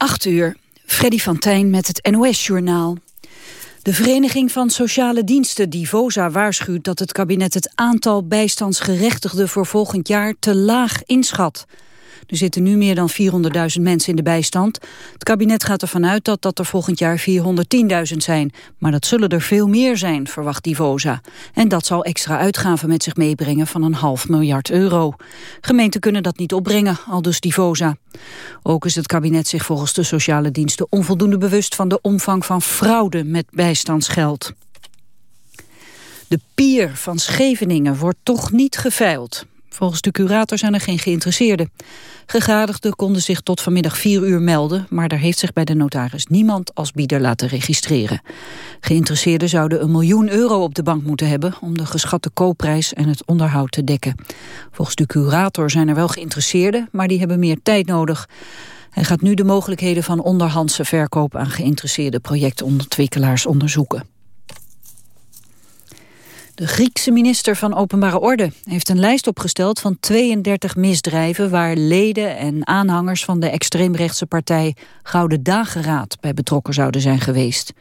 8 uur, Freddy van Tijn met het NOS-journaal. De Vereniging van Sociale Diensten Divosa waarschuwt dat het kabinet het aantal bijstandsgerechtigden voor volgend jaar te laag inschat. Er zitten nu meer dan 400.000 mensen in de bijstand. Het kabinet gaat ervan uit dat dat er volgend jaar 410.000 zijn. Maar dat zullen er veel meer zijn, verwacht Divosa. En dat zal extra uitgaven met zich meebrengen van een half miljard euro. Gemeenten kunnen dat niet opbrengen, al dus Divosa. Ook is het kabinet zich volgens de sociale diensten onvoldoende bewust van de omvang van fraude met bijstandsgeld. De pier van Scheveningen wordt toch niet geveild. Volgens de curator zijn er geen geïnteresseerden. Gegadigden konden zich tot vanmiddag 4 uur melden... maar daar heeft zich bij de notaris niemand als bieder laten registreren. Geïnteresseerden zouden een miljoen euro op de bank moeten hebben... om de geschatte koopprijs en het onderhoud te dekken. Volgens de curator zijn er wel geïnteresseerden... maar die hebben meer tijd nodig. Hij gaat nu de mogelijkheden van onderhandse verkoop... aan geïnteresseerde projectontwikkelaars onderzoeken. De Griekse minister van Openbare Orde heeft een lijst opgesteld van 32 misdrijven waar leden en aanhangers van de extreemrechtse partij Gouden Dageraad bij betrokken zouden zijn geweest.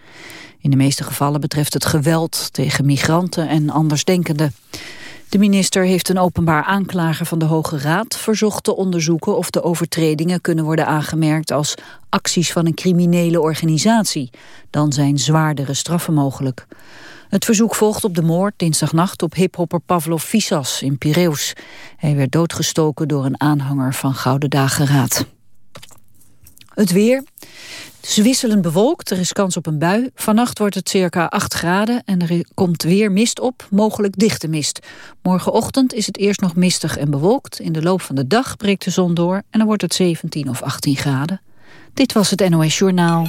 In de meeste gevallen betreft het geweld tegen migranten en andersdenkenden. De minister heeft een openbaar aanklager van de Hoge Raad verzocht te onderzoeken of de overtredingen kunnen worden aangemerkt als acties van een criminele organisatie. Dan zijn zwaardere straffen mogelijk. Het verzoek volgt op de moord dinsdagnacht op hiphopper Pavlov Visas in Piraeus. Hij werd doodgestoken door een aanhanger van Gouden Dageraad. Het weer. Het is wisselend bewolkt, er is kans op een bui. Vannacht wordt het circa 8 graden en er komt weer mist op, mogelijk dichte mist. Morgenochtend is het eerst nog mistig en bewolkt. In de loop van de dag breekt de zon door en dan wordt het 17 of 18 graden. Dit was het NOS Journaal.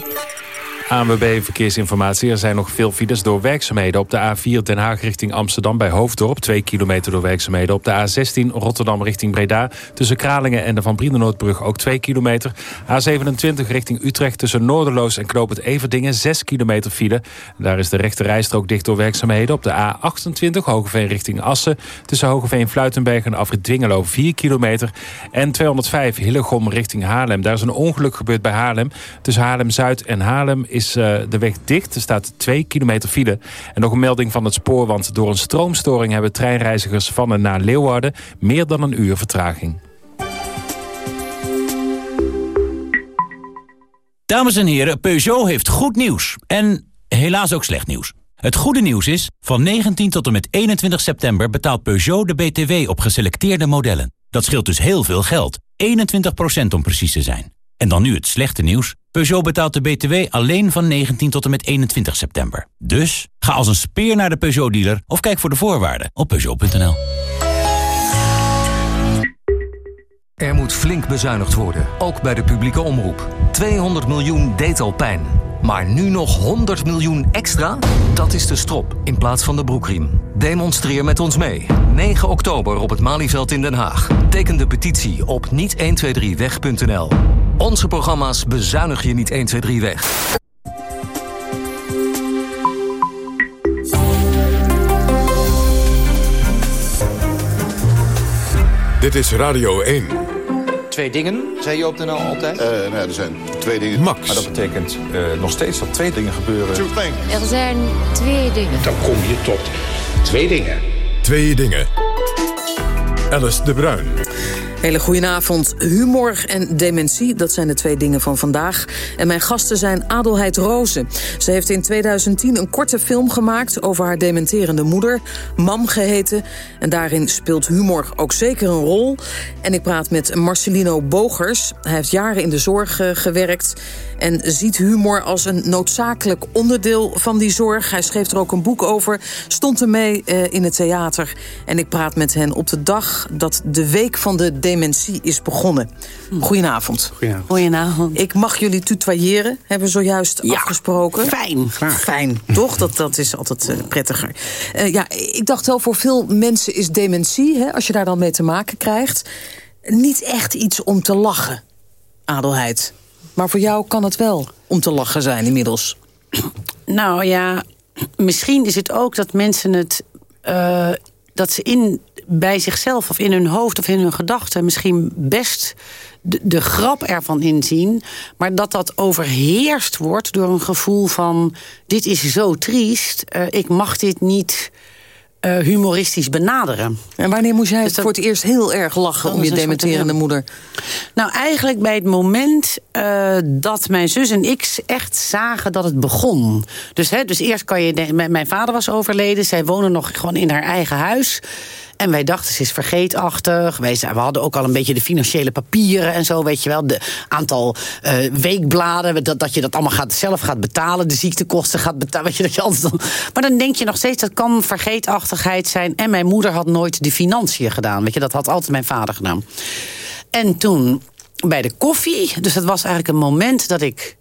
ANWB Verkeersinformatie. Er zijn nog veel files door werkzaamheden. Op de A4 Den Haag richting Amsterdam bij Hoofddorp. 2 kilometer door werkzaamheden. Op de A16 Rotterdam richting Breda. Tussen Kralingen en de Van Brienenoordbrug ook 2 kilometer. A27 richting Utrecht tussen Noorderloos en Knoop het Everdingen. 6 kilometer file. Daar is de rechte rijstrook dicht door werkzaamheden. Op de A28 Hogeveen richting Assen. Tussen Hogeveen Fluitenberg en Afrit Dwingelo 4 kilometer. En 205 Hillegom richting Haarlem. Daar is een ongeluk gebeurd bij Haarlem. Tussen Haarlem-Zuid en Haarlem is uh, de weg dicht. Er staat 2 kilometer file. En nog een melding van het spoor, want door een stroomstoring... hebben treinreizigers van en naar Leeuwarden meer dan een uur vertraging. Dames en heren, Peugeot heeft goed nieuws. En helaas ook slecht nieuws. Het goede nieuws is, van 19 tot en met 21 september betaalt Peugeot de BTW op geselecteerde modellen. Dat scheelt dus heel veel geld, 21% om precies te zijn. En dan nu het slechte nieuws. Peugeot betaalt de BTW alleen van 19 tot en met 21 september. Dus ga als een speer naar de Peugeot-dealer of kijk voor de voorwaarden op Peugeot.nl. Er moet flink bezuinigd worden, ook bij de publieke omroep. 200 miljoen deed al pijn. Maar nu nog 100 miljoen extra? Dat is de strop in plaats van de broekriem. Demonstreer met ons mee. 9 oktober op het Malieveld in Den Haag. Teken de petitie op niet123weg.nl. Onze programma's bezuinig je niet 1, 2, 3 weg. Dit is Radio 1. Twee dingen, zei je op de NL altijd? Uh, nou, er zijn twee dingen. Max. Maar dat betekent uh, nog steeds dat twee dingen gebeuren. Er zijn twee dingen. Dan kom je tot twee dingen. Twee dingen. Alice de Bruin. Hele goedenavond. Humor en dementie, dat zijn de twee dingen van vandaag. En mijn gasten zijn Adelheid Rozen. Ze heeft in 2010 een korte film gemaakt over haar dementerende moeder, Mam geheten. En daarin speelt humor ook zeker een rol. En ik praat met Marcelino Bogers. Hij heeft jaren in de zorg uh, gewerkt en ziet humor als een noodzakelijk onderdeel van die zorg. Hij schreef er ook een boek over, stond ermee uh, in het theater. En ik praat met hen op de dag dat de Week van de Dementie is begonnen. Goedenavond. Goedenavond. Goedenavond. Ik mag jullie tutoyeren, hebben we zojuist ja, afgesproken. Fijn. Graag. Fijn, toch? Dat, dat is altijd uh, prettiger. Uh, ja, ik dacht wel, voor veel mensen is dementie, hè, als je daar dan mee te maken krijgt... niet echt iets om te lachen, Adelheid. Maar voor jou kan het wel om te lachen zijn inmiddels. Nou ja, misschien is het ook dat mensen het... Uh, dat ze in, bij zichzelf of in hun hoofd of in hun gedachten... misschien best de, de grap ervan inzien. Maar dat dat overheerst wordt door een gevoel van... dit is zo triest, uh, ik mag dit niet... Uh, humoristisch benaderen. En wanneer moest jij dus voor het eerst heel erg lachen om je dementerende moeder? Nou, eigenlijk bij het moment uh, dat mijn zus en ik echt zagen dat het begon. Dus, hè, dus eerst kan je. Mijn vader was overleden, zij wonen nog gewoon in haar eigen huis. En wij dachten, ze is vergeetachtig. Wij, we hadden ook al een beetje de financiële papieren en zo, weet je wel. De aantal uh, weekbladen, dat, dat je dat allemaal gaat, zelf gaat betalen. De ziektekosten gaat betalen. Weet je, dat je altijd. Maar dan denk je nog steeds, dat kan vergeetachtigheid zijn. En mijn moeder had nooit de financiën gedaan. Weet je, dat had altijd mijn vader gedaan. En toen bij de koffie, dus dat was eigenlijk een moment dat ik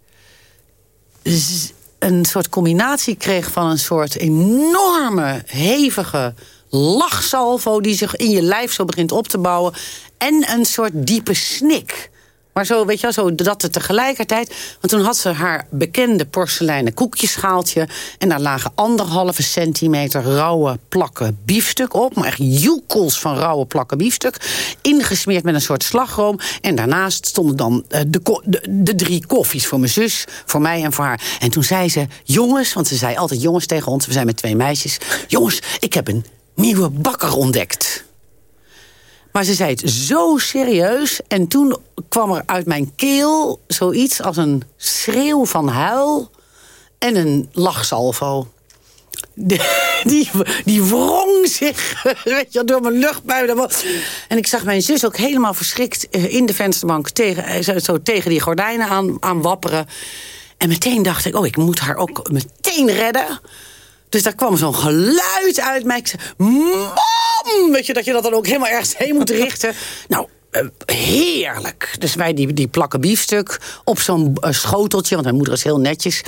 een soort combinatie kreeg van een soort enorme, hevige lachsalvo die zich in je lijf zo begint op te bouwen. En een soort diepe snik. Maar zo, weet je wel, zo dat het tegelijkertijd... Want toen had ze haar bekende porseleinen koekjeschaaltje... en daar lagen anderhalve centimeter rauwe plakken biefstuk op. Maar echt joekels van rauwe plakken biefstuk. Ingesmeerd met een soort slagroom. En daarnaast stonden dan uh, de, de, de, drie koffies voor mijn zus, voor mij en voor haar. En toen zei ze, jongens, want ze zei altijd jongens tegen ons... we zijn met twee meisjes. Jongens, ik heb een nieuwe bakker ontdekt. Maar ze zei het zo serieus. En toen kwam er uit mijn keel zoiets als een schreeuw van huil en een lachsalvo. Die, die, wrong zich weet je, door mijn luchtbuil. En ik zag mijn zus ook helemaal verschrikt eh, in de vensterbank... tegen, eh, zo tegen die gordijnen aan, aan wapperen. En meteen dacht ik, oh, ik moet haar ook meteen redden. Dus daar kwam zo'n geluid uit mij. Ik zei, mam! Weet je, dat je dat dan ook helemaal ergens heen moet richten. Nou, heerlijk. Dus wij die, die plakken biefstuk op zo'n uh, schoteltje. Want mijn moeder is heel netjes.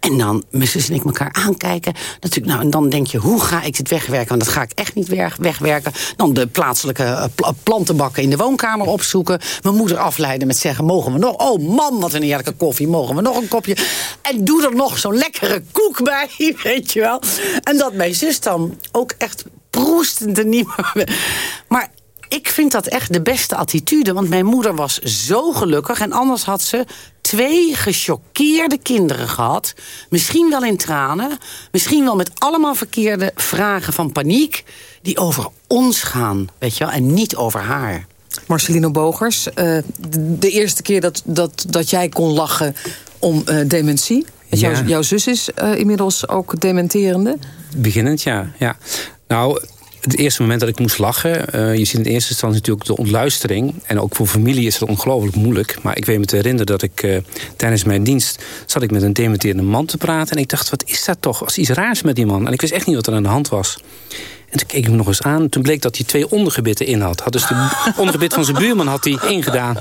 En dan mijn zus en ik elkaar aankijken. Natuurlijk, nou, en dan denk je, hoe ga ik dit wegwerken? Want dat ga ik echt niet wegwerken. Dan de plaatselijke uh, plantenbakken in de woonkamer opzoeken. Mijn moeder afleiden met zeggen, mogen we nog? Oh man, wat een heerlijke koffie. Mogen we nog een kopje? En doe er nog zo'n lekkere koek bij, weet je wel. En dat mijn zus dan ook echt proestend en niet. Maar ik vind dat echt de beste attitude. Want mijn moeder was zo gelukkig. En anders had ze twee gechoqueerde kinderen gehad. Misschien wel in tranen. Misschien wel met allemaal verkeerde vragen van paniek. Die over ons gaan, weet je wel. En niet over haar. Marcelino Bogers, uh, de, eerste keer dat, dat, dat jij kon lachen om uh, dementie. Ja. Jouw, jouw zus is uh, inmiddels ook dementerende. Beginnend, ja. ja. Nou, het eerste moment dat ik moest lachen... Uh, je ziet in eerste instantie natuurlijk de ontluistering. En ook voor familie is het ongelooflijk moeilijk. Maar ik weet me te herinneren dat ik uh, tijdens mijn dienst... zat ik met een dementerende man te praten. En ik dacht, wat is dat toch? Was iets raars met die man. En ik wist echt niet wat er aan de hand was. En toen keek ik hem nog eens aan. Toen bleek dat hij twee ondergebitten in had. Had dus de ondergebit van zijn buurman had hij ingedaan.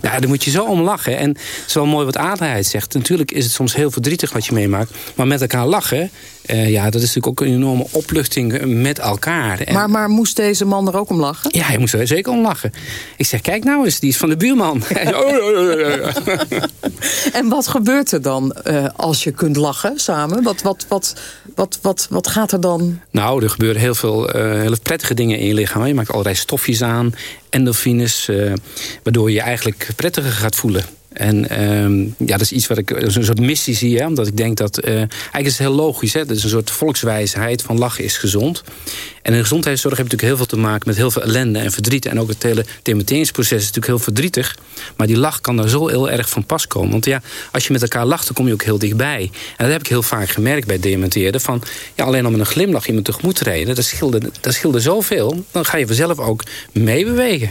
Nou, daar moet je zo om lachen. En het is wel mooi wat Adelheid zegt. Natuurlijk is het soms heel verdrietig wat je meemaakt. Maar met elkaar lachen... Uh, ja, dat is natuurlijk ook een enorme opluchting met elkaar. En... Maar, maar moest deze man er ook om lachen? Ja, hij moest er zeker om lachen. Ik zeg, kijk nou eens, die is van de buurman. en wat gebeurt er dan uh, als je kunt lachen samen? Wat, wat, wat, wat, wat, wat gaat er dan? Nou, er gebeuren heel veel uh, hele prettige dingen in je lichaam. Je maakt allerlei stofjes aan, endorfines... waardoor je je eigenlijk prettiger gaat voelen. En um, ja, dat is iets wat ik een soort missie zie. Hè? Omdat ik denk dat. Uh, eigenlijk is het heel logisch. Hè? Dat is een soort volkswijsheid van lachen is gezond. En in gezondheidszorg heb je natuurlijk heel veel te maken met heel veel ellende en verdriet. En ook het hele dementeringsproces is natuurlijk heel verdrietig. Maar die lach kan daar zo heel erg van pas komen. Want ja, als je met elkaar lacht, dan kom je ook heel dichtbij. En dat heb ik heel vaak gemerkt bij dementeerden. Van ja, alleen om met een glimlach iemand tegemoet rijden, dat scheelde, dat scheelde zoveel. Dan ga je vanzelf ook meebewegen.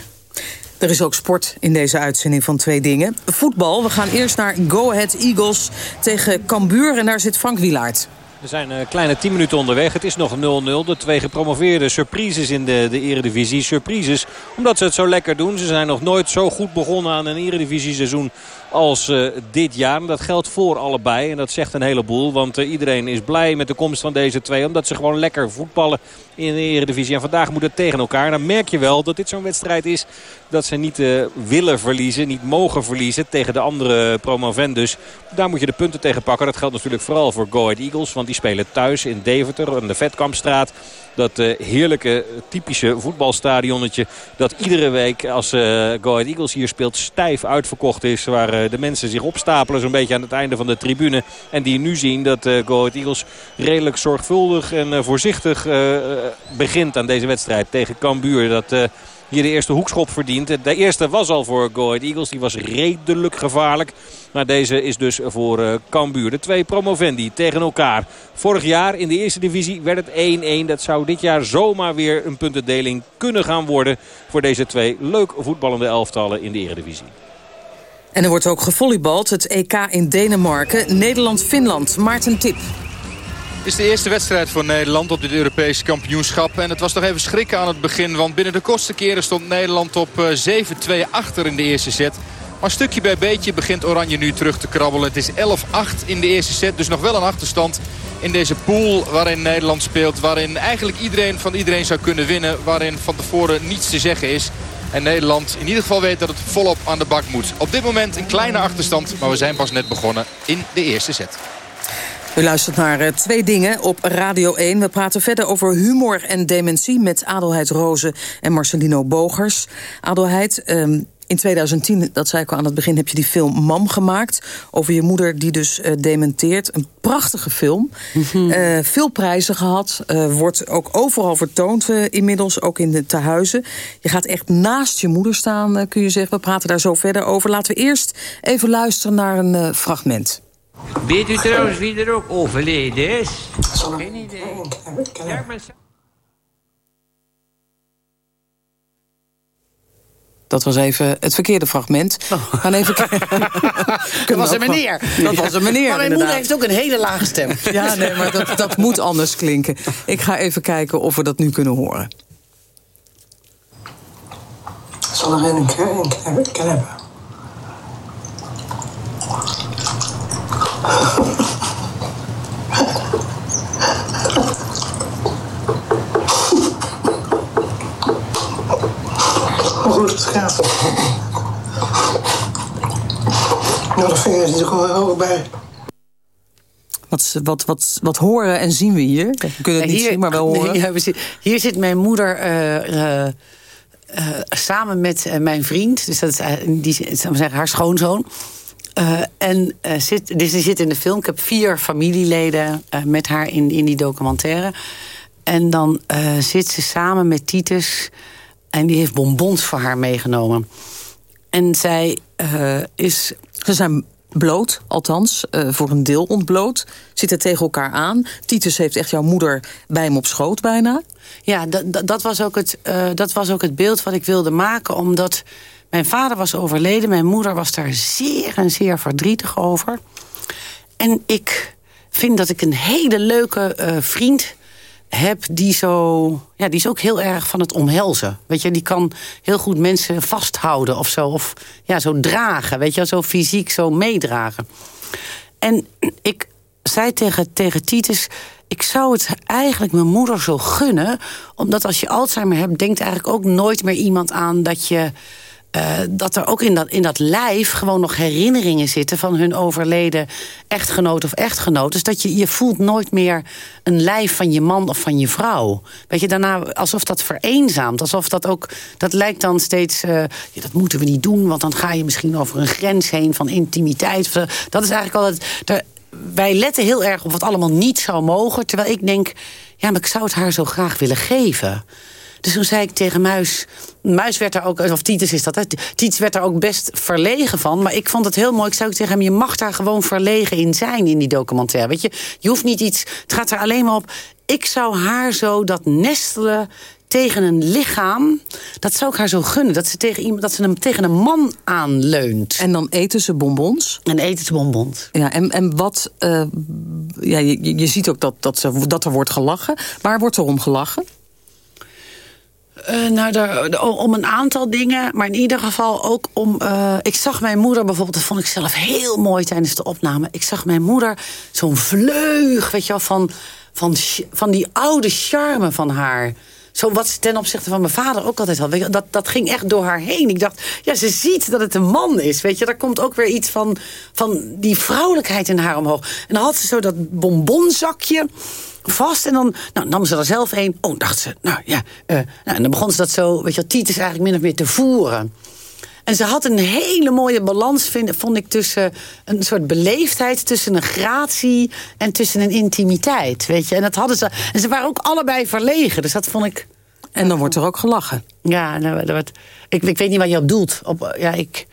Er is ook sport in deze uitzending van Twee Dingen. Voetbal, we gaan eerst naar Go Ahead Eagles tegen Cambuur. En daar zit Frank Wilaert. We zijn een kleine 10 minuten onderweg. Het is nog 0-0. De twee gepromoveerde surprises in de, de eredivisie. Surprises omdat ze het zo lekker doen. Ze zijn nog nooit zo goed begonnen aan een eredivisie seizoen als uh, dit jaar. En dat geldt voor allebei. En dat zegt een heleboel. Want uh, iedereen is blij met de komst van deze twee. Omdat ze gewoon lekker voetballen in de Eredivisie. En vandaag moet het tegen elkaar. Dan merk je wel dat dit zo'n wedstrijd is dat ze niet uh, willen verliezen. Niet mogen verliezen tegen de andere promovendus. Daar moet je de punten tegen pakken. Dat geldt natuurlijk vooral voor Go Ahead Eagles. Want die spelen thuis in Deventer, in de Vetkampstraat. Dat uh, heerlijke, typische voetbalstadionnetje... dat iedere week als uh, Go Ahead Eagles hier speelt stijf uitverkocht is. Waar uh, de mensen zich opstapelen zo'n beetje aan het einde van de tribune. En die nu zien dat uh, Go Ahead Eagles redelijk zorgvuldig en voorzichtig begint aan deze wedstrijd tegen Cambuur. Dat hier de eerste hoekschop verdient. De eerste was al voor Go Eagles. Die was redelijk gevaarlijk. Maar deze is dus voor uh, Cambuur. De twee promovendi tegen elkaar. Vorig jaar in de eerste divisie werd het 1-1. Dat zou dit jaar zomaar weer een puntendeling kunnen gaan worden... voor deze twee leuk voetballende elftallen in de eredivisie. En er wordt ook gevolleybald. Het EK in Denemarken. Nederland-Finland. Maarten Tip is de eerste wedstrijd voor Nederland op dit Europese kampioenschap. En het was nog even schrikken aan het begin. Want binnen de kortste keren stond Nederland op 7-2 eh, achter in de eerste set. Maar stukje bij beetje begint Oranje nu terug te krabbelen. Het is 11-8 in de eerste set. Dus nog wel een achterstand in deze pool waarin Nederland speelt. Waarin eigenlijk iedereen van iedereen zou kunnen winnen. Waarin van tevoren niets te zeggen is. En Nederland in ieder geval weet dat het volop aan de bak moet. Op dit moment een kleine achterstand. Maar we zijn pas net begonnen in de eerste set. U luistert naar uh, twee dingen op Radio 1. We praten verder over humor en dementie... met Adelheid Rozen en Marcelino Bogers. Adelheid, um, in 2010, dat zei ik al aan het begin, heb je die film Mam gemaakt. Over je moeder die dus uh, dementeert. Een prachtige film. Mm -hmm. uh, veel prijzen gehad. Uh, wordt ook overal vertoond inmiddels, ook in de tehuizen. Je gaat echt naast je moeder staan, kun je zeggen. We praten daar zo verder over. Laten we eerst even luisteren naar een fragment. Weet u trouwens wie er ook overleden is? Geen idee. Ja, maar... Dat was even het verkeerde fragment. Oh. Gaan even dat was een meneer. Dat was een meneer, Maar mijn moeder heeft ook een hele lage stem. Ja, nee, maar dat, dat moet anders klinken. Ik ga even kijken of we dat nu kunnen horen. Zal er een keer hebben? Het gaat. Nou, de vingers er gewoon ook bij. Wat, wat, wat, wat horen en zien we hier? We kunnen het niet zien, maar wel horen. Nee, ja, hier zit mijn moeder uh, uh, samen met mijn vriend. Dus dat is die, zeggen, haar schoonzoon. Uh, en uh, zit, dus die zit in de film. Ik heb vier familieleden uh, met haar in, in die documentaire. En dan zit ze samen met Titus. En die heeft bonbons voor haar meegenomen. En zij is... Ze zijn bloot, althans, voor een deel ontbloot. Zitten tegen elkaar aan. Titus heeft echt jouw moeder bij hem op schoot bijna. Ja, dat, was ook het, dat was ook het beeld wat ik wilde maken. Omdat mijn vader was overleden. Mijn moeder was daar zeer en zeer verdrietig over. En ik vind dat ik een hele leuke uh, vriend heb die zo... Ja, die is ook heel erg van het omhelzen. Weet je, die kan heel goed mensen vasthouden of zo. Of ja, zo dragen, weet je, zo fysiek zo meedragen. En ik zei tegen, tegen Titus... Ik zou het eigenlijk mijn moeder zo gunnen. Omdat als je Alzheimer hebt, denkt eigenlijk ook nooit meer iemand aan dat je uh, dat er ook in dat, in dat lijf gewoon nog herinneringen zitten... van hun overleden echtgenoot of echtgenoot. Dus dat je, je voelt nooit meer een lijf van je man of van je vrouw. Weet je, daarna alsof dat vereenzaamt. Alsof dat ook, dat lijkt dan steeds... Ja, dat moeten we niet doen, want dan ga je misschien over een grens heen... van intimiteit. Dat is eigenlijk al het... wij letten heel erg op wat allemaal niet zou mogen. Terwijl ik denk, ja, maar ik zou het haar zo graag willen geven... Dus toen zei ik tegen Muis... Muis werd daar ook, of Titus is dat, hè? Titus werd daar ook best verlegen van. Maar ik vond het heel mooi. Ik zou tegen hem, je mag daar gewoon verlegen in zijn in die documentaire. Weet je, je hoeft niet iets... Het gaat er alleen maar op... Ik zou haar zo dat nestelen tegen een lichaam, dat zou ik haar zo gunnen. Dat ze, tegen iemand, dat ze hem tegen een man aanleunt. En dan eten ze bonbons? En eten ze bonbons. Ja, en, en wat... Uh, ja, je, je ziet ook dat, dat, ze, dat er wordt gelachen. Waar wordt er om gelachen? Nou, om een aantal dingen. Maar in ieder geval ook om... Uh, ik zag mijn moeder bijvoorbeeld... dat vond ik zelf heel mooi tijdens de opname. Ik zag mijn moeder zo'n vleug, weet je wel... Van, van, van die oude charme van haar zo wat ze ten opzichte van mijn vader ook altijd had. Weet je, dat, dat ging echt door haar heen. Ik dacht, ja, ze ziet dat het een man is. Weet je, daar komt ook weer iets van, van die vrouwelijkheid in haar omhoog. En dan had ze zo dat bonbonzakje vast. En dan nou, nam ze er zelf een. Oh, dacht ze, nou ja. Uh, nou, en dan begon ze dat zo, weet je, Titus eigenlijk min of meer te voeren. En ze had een hele mooie balans, vind, vond ik, tussen een soort beleefdheid, tussen een gratie en tussen een intimiteit. Weet je? En dat hadden ze. En ze waren ook allebei verlegen. Dus dat vond ik. En dan wordt er ook gelachen. Ja, nou, dat, ik, ik weet niet wat je op doelt. Op, ja, ik,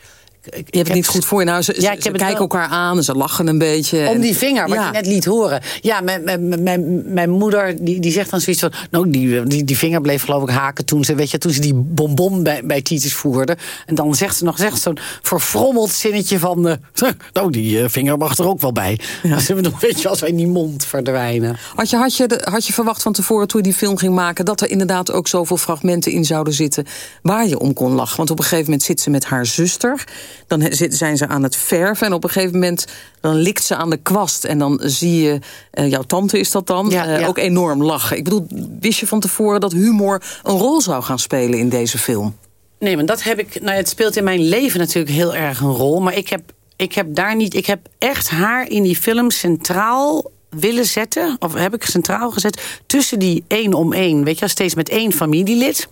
je hebt het niet goed voor je. Nou, ze, ja, ik ze kijken elkaar aan en ze lachen een beetje. Om die vinger, wat je net liet horen. Ja, mijn, mijn, mijn, mijn moeder die, die zegt dan zoiets van... Nou, die, die, die vinger bleef geloof ik haken toen ze, weet je, toen ze die bonbon bij, bij Titus voerde. En dan zegt ze nog zegt zo'n verfrommeld zinnetje van... Uh, nou, die uh, vinger mag er ook wel bij. Ja. Ze nog weet je, als wij in die mond verdwijnen. Had je, had, je de, had je verwacht van tevoren toen je die film ging maken... dat er inderdaad ook zoveel fragmenten in zouden zitten... waar je om kon lachen? Want op een gegeven moment zit ze met haar zuster... Dan zijn ze aan het verven en op een gegeven moment dan likt ze aan de kwast. En dan zie je, uh, jouw tante is dat dan, ja, uh, ook enorm lachen. Ik bedoel, wist je van tevoren dat humor een rol zou gaan spelen in deze film? Nee, maar dat heb ik. Nou, het speelt in mijn leven natuurlijk heel erg een rol. Maar ik heb, ik heb daar niet. Ik heb echt haar in die film centraal willen zetten. Of heb ik centraal gezet. Tussen die één om één. Weet je, steeds met één familielid.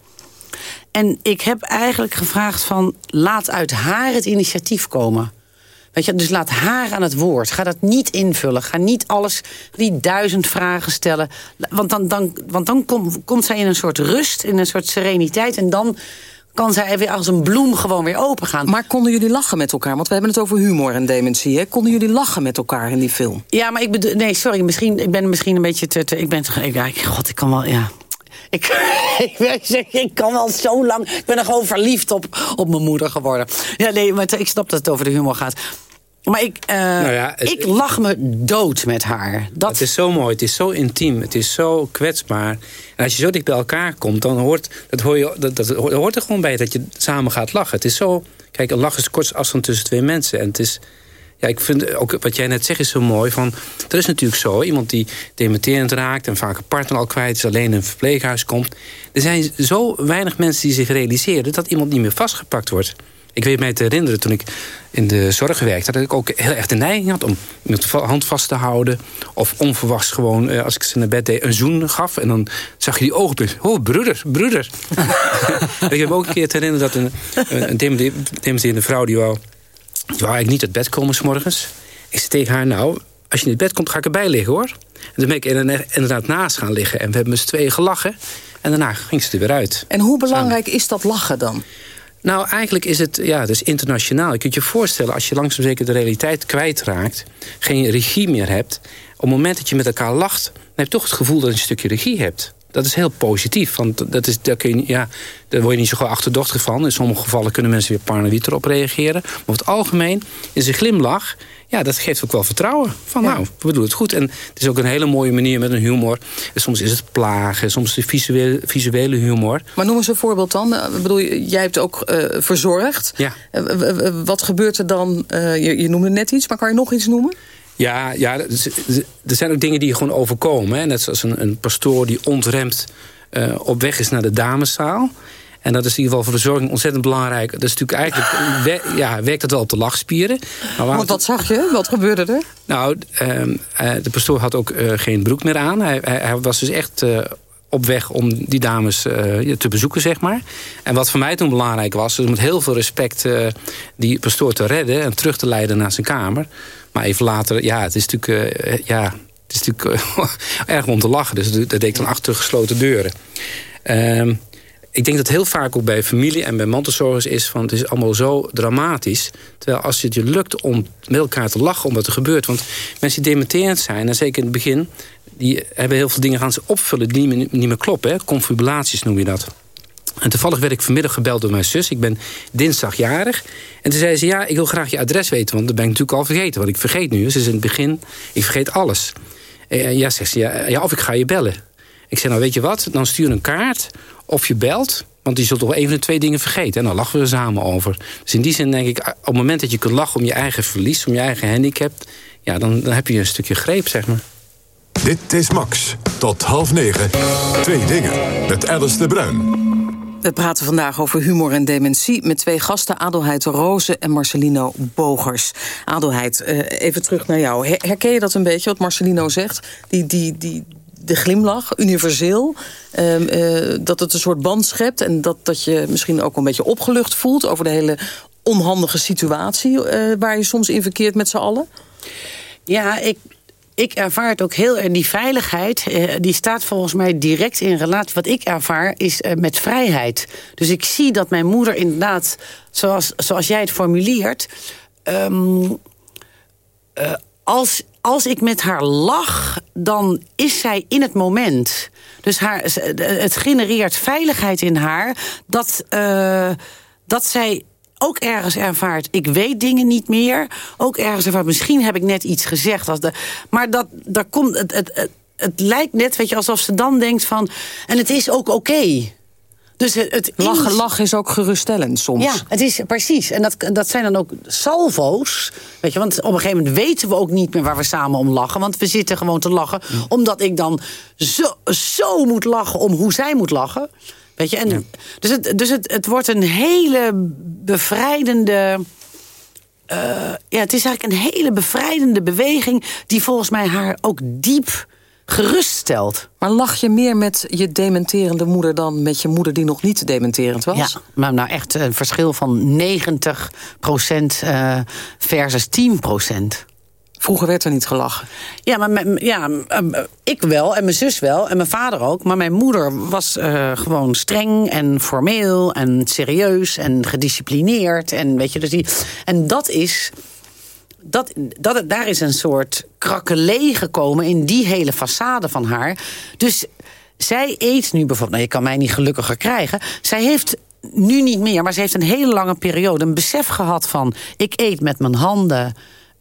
En ik heb eigenlijk gevraagd van... laat uit haar het initiatief komen. Weet je, dus laat haar aan het woord. Ga dat niet invullen. Ga niet alles, die duizend vragen stellen. Want dan, dan, want dan komt zij in een soort rust, in een soort sereniteit. En dan kan zij weer als een bloem gewoon weer open gaan. Maar konden jullie lachen met elkaar? Want we hebben het over humor en dementie. Hè? Konden jullie lachen met elkaar in die film? Ja, maar ik bedoel... Nee, sorry, misschien, ik ben misschien een beetje te... te ik ben. Ja, god, ik kan wel... Ja, ik, ik, ik kan wel zo lang. Ik ben er gewoon verliefd op, op mijn moeder geworden. Ja, nee, maar ik snap dat het over de humor gaat. Maar ik, uh, nou ja, ik lach me dood met haar. Dat... Het is zo mooi, het is zo intiem, het is zo kwetsbaar. En als je zo dicht bij elkaar komt, dan hoort, dat hoor je, dat, dat hoort er gewoon bij dat je samen gaat lachen. Het is zo, kijk, een lach is kort afstand tussen twee mensen. En het is, ja, ik vind ook wat jij net zegt is zo mooi. Van, er is natuurlijk zo, iemand die dementerend raakt... en vaak een partner al kwijt is, alleen in een verpleeghuis komt. Er zijn zo weinig mensen die zich realiseren... dat iemand niet meer vastgepakt wordt. Ik weet mij te herinneren, toen ik in de zorg werkte... dat ik ook heel erg de neiging had om met hand vast te houden. Of onverwachts gewoon, eh, als ik ze naar bed deed, een zoen gaf. En dan zag je die ogen. Oh, broeder, broeder. ik heb ook een keer te herinneren dat een, een vrouw... die wou die wou eigenlijk niet uit bed komen s'morgens. Ik zei tegen haar, nou, als je in het bed komt, ga ik erbij liggen, hoor. En toen ben ik inderdaad naast gaan liggen. En we hebben met z'n tweeën gelachen. En daarna ging ze er weer uit. En hoe belangrijk is dat lachen dan? Nou, eigenlijk is het, ja, is internationaal. Je kunt je voorstellen, als je langzaam zeker de realiteit kwijtraakt... geen regie meer hebt... op het moment dat je met elkaar lacht... dan heb je toch het gevoel dat je een stukje regie hebt. Dat is heel positief. Want dat is, daar, kun je, ja, daar word je niet zo gauw achterdochtig van. In sommige gevallen kunnen mensen weer paranoïd erop reageren. Maar over het algemeen is een glimlach... Ja, dat geeft ook wel vertrouwen. Van nou, we bedoelen het goed. En het is ook een hele mooie manier met een humor. En soms is het plagen, soms het visuele, visuele humor. Maar noem eens een voorbeeld dan. Ik bedoel, jij hebt ook uh, verzorgd. Ja. Uh, wat gebeurt er dan? Uh, je, je noemde net iets, maar kan je nog iets noemen? Ja, ja, er zijn ook dingen die je gewoon overkomen. Hè? Net zoals een, een pastoor die ontremd uh, op weg is naar de dameszaal. En dat is in ieder geval voor de verzorging ontzettend belangrijk. Dat is natuurlijk eigenlijk, ja, werkt dat wel op de lachspieren. Maar Want wat zag je? Wat gebeurde er? Nou, uh, de pastoor had ook uh, geen broek meer aan. Hij, hij, hij was dus echt op weg om die dames uh, te bezoeken, zeg maar. En wat voor mij toen belangrijk was... is met heel veel respect uh, die pastoor te redden... en terug te leiden naar zijn kamer. Maar even later, ja, het is natuurlijk... Uh, ja, het is natuurlijk erg om te lachen. Dus dat deed ik dan achter gesloten deuren. Ehm, ik denk dat heel vaak ook bij familie en bij mantelzorgers is... van het is allemaal zo dramatisch. Terwijl als het je lukt om met elkaar te lachen om wat er gebeurt... want mensen die dementerend zijn, en zeker in het begin... die hebben heel veel dingen gaan ze opvullen die niet meer, kloppen. Hè? Noem je dat. En toevallig werd ik vanmiddag gebeld door mijn zus. Ik ben dinsdag jarig. En toen zei ze, ja, ik wil graag je adres weten. Want dat ben ik natuurlijk al vergeten. Want ik vergeet nu. Is in het begin, ik vergeet alles. Ja, zegt ze, ja, ja, of ik ga je bellen. Ik zei, nou weet je wat, dan stuur een kaart of je belt. Want die zult toch een van de twee dingen vergeten. En dan lachen we er samen over. Dus in die zin denk ik, op het moment dat je kunt lachen om je eigen verlies... om je eigen handicap... ja, dan, dan heb je een stukje greep, zeg maar. Dit is Max. Tot half negen. Twee dingen. Met Alice de Bruin. We praten vandaag over humor en dementie met twee gasten, Adelheid Roze en Marcelino Bogers. Adelheid, eh, even terug naar jou. Herken je dat een beetje, wat Marcelino zegt? Die, die, die, de glimlach, universeel. Ehm, eh, dat het een soort band schept en dat, dat je misschien ook een beetje opgelucht voelt... over de hele onhandige situatie eh, waar je soms in verkeert met z'n allen? Ja, ik, ik ervaar het ook heel erg. Die veiligheid, eh, die staat volgens mij direct in relatie. Wat ik ervaar is met vrijheid. Dus ik zie dat mijn moeder inderdaad, zoals, zoals jij het formuleert... Ehm, eh, als, als ik met haar lach, dan is zij in het moment. Dus haar, het genereert veiligheid in haar... dat, dat zij ook ergens ervaart, ik weet dingen niet meer. Ook ergens ervaart, misschien heb ik net iets gezegd. Als de, maar dat, daar komt, het, het, het, het lijkt net weet je, alsof ze dan denkt van... en het is ook oké. Dus het, het lachen, lachen is ook geruststellend soms. Ja, het is precies. En dat, dat zijn dan ook salvo's. Weet je, want op een gegeven moment weten we ook niet meer waar we samen om lachen. Want we zitten gewoon te lachen. Omdat ik dan zo, zo moet lachen om hoe zij moet lachen. Weet je, en Dus, het, dus het, het wordt een hele bevrijdende. Uh, ja, het is eigenlijk een hele bevrijdende beweging. die volgens mij haar ook diep geruststelt. Maar lach je meer met je dementerende moeder dan met je moeder die nog niet dementerend was? Ja, maar nou echt een verschil van 90% uh, versus 10% Vroeger werd er niet gelachen. Ja, maar ja, ik wel en mijn zus wel en mijn vader ook. Maar mijn moeder was uh, gewoon streng en formeel en serieus en gedisciplineerd. En, weet je, dus die, en dat is... Dat, dat, daar is een soort krakkelee gekomen in die hele façade van haar. Dus zij eet nu bijvoorbeeld... Nou, je kan mij niet gelukkiger krijgen. Zij heeft nu niet meer, maar ze heeft een hele lange periode... een besef gehad van... ik eet met mijn handen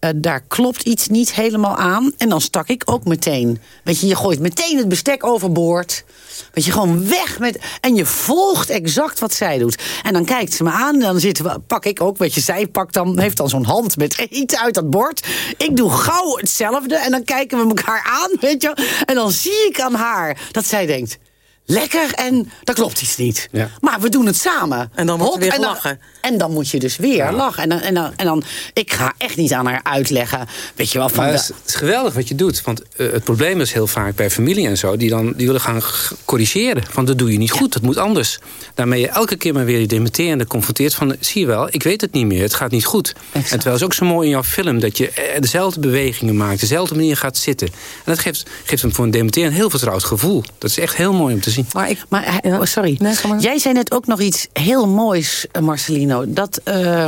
uh, daar klopt iets niet helemaal aan. En dan stak ik ook meteen. Weet je, je gooit meteen het bestek overboord. Weet je, gewoon weg met... En je volgt exact wat zij doet. En dan kijkt ze me aan en dan pak ik ook. Weet je, zij pakt dan, heeft dan zo'n hand met iets uit dat bord. Ik doe gauw hetzelfde en dan kijken we elkaar aan, weet je. En dan zie ik aan haar dat zij denkt lekker en dat klopt iets niet. Maar we doen het samen. En dan moet je weer lachen. En dan moet je dus weer lachen. En dan, en, dan, en dan, ik ga echt niet aan haar uitleggen. Weet je wel, van maar het, is, geweldig wat je doet. Want uh, het probleem is heel vaak bij familie en zo... die, dan, die willen gaan corrigeren. Van dat doe je niet goed, dat moet anders. Daarmee je elke keer maar weer die dementerende confronteert van... zie je wel, ik weet het niet meer, het gaat niet goed. En terwijl het ook zo mooi in jouw film... dat je eh, dezelfde bewegingen maakt, dezelfde manier gaat zitten. En dat geeft, geeft hem voor een dementerend heel vertrouwd gevoel. Dat is echt heel mooi om te zien. Maar, ik, maar oh, sorry. Jij zei net ook nog iets heel moois, eh, Marcelino. Dat uh,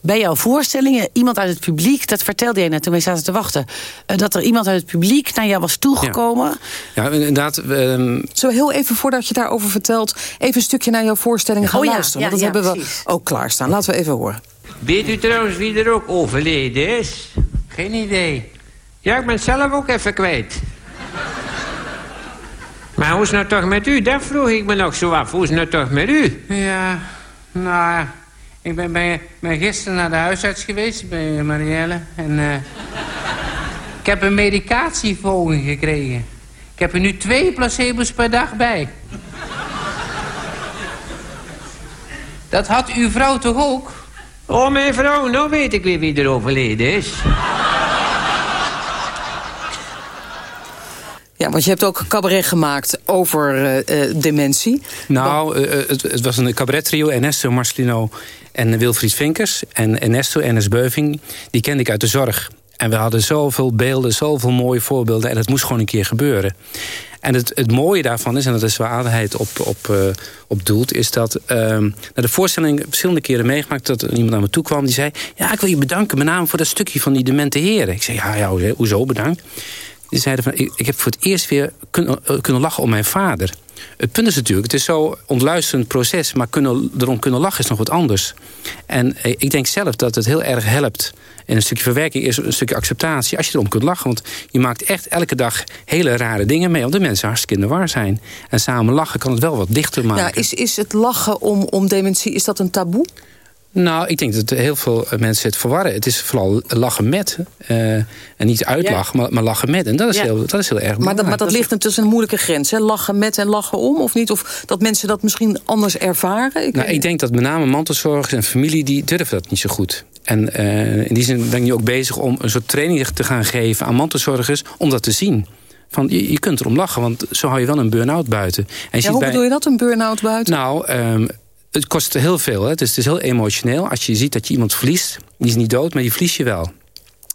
bij jouw voorstellingen iemand uit het publiek... dat vertelde jij net toen wij zaten te wachten... Uh, dat er iemand uit het publiek naar jou was toegekomen. Ja, ja inderdaad. Um... Zullen we heel even, voordat je daarover vertelt... even een stukje naar jouw voorstellingen gaan oh, ja, luisteren? want dat hebben precies. we ook klaarstaan. Laten we even horen. Weet u trouwens wie er ook overleden is? Geen idee. Ja, ik ben zelf ook even kwijt. Maar hoe is het nou toch met u? Dat vroeg ik me nog zo af. Hoe is het nou toch met u? Ja, nou, ik ben, ben, ben gisteren naar de huisarts geweest bij Marielle. En uh, ik heb een medicatievolging gekregen. Ik heb er nu twee placebo's per dag bij. Dat had uw vrouw toch ook? Oh, mijn vrouw, nou weet ik weer wie er overleden is. Ja, want je hebt ook cabaret gemaakt over uh, uh, dementie. Nou, uh, het, het, was een cabaret-trio. Ernesto Marcelino en Wilfried Vinkers. En Ernesto, Ernest Beuving, die kende ik uit de zorg. En we hadden zoveel beelden, zoveel mooie voorbeelden. En het moest gewoon een keer gebeuren. En het, het mooie daarvan is, en dat is waar Adelheid op, op, op doelt... is dat uh, de voorstelling verschillende keren meegemaakt... dat er iemand naar me toe kwam die zei... ja, ik wil je bedanken, met name voor dat stukje van die demente heren. Ik zei, ja, ja hoezo bedankt? Die zeiden van, ik, ik heb voor het eerst weer kunnen, eh, kunnen lachen om mijn vader. Het punt is natuurlijk, het is zo'n ontluisterend proces... maar kunnen, erom kunnen lachen is nog wat anders. En eh, ik denk zelf dat het heel erg helpt... in een stukje verwerking is een stukje acceptatie... als je erom kunt lachen. Want je maakt echt elke dag hele rare dingen mee... omdat de mensen hartstikke in de war zijn. En samen lachen kan het wel wat dichter maken. Ja, is, is het lachen om, om dementie, is dat een taboe? Nou, ik denk dat heel veel mensen het verwarren. Het is vooral lachen met. Uh, en niet uitlachen, maar, maar, lachen met. En dat is, heel, dat is heel erg Maar dat, maar dat, ligt tussen een moeilijke grens. Hè? Lachen met en lachen om, of niet? Of dat mensen dat misschien anders ervaren? Ik, nou, ik denk dat met name mantelzorgers en familie... die durven dat niet zo goed. En uh, in die zin ben ik nu ook bezig om een soort training te gaan geven... aan mantelzorgers om dat te zien. Van, je, je kunt erom lachen, want zo hou je wel een burn-out buiten. En ja, hoe bij... bedoel je dat, een burn-out buiten? Nou, um, het kost heel veel. Hè? Is, het is heel emotioneel. Als je ziet dat je iemand verliest, die is niet dood, maar die verlies je wel.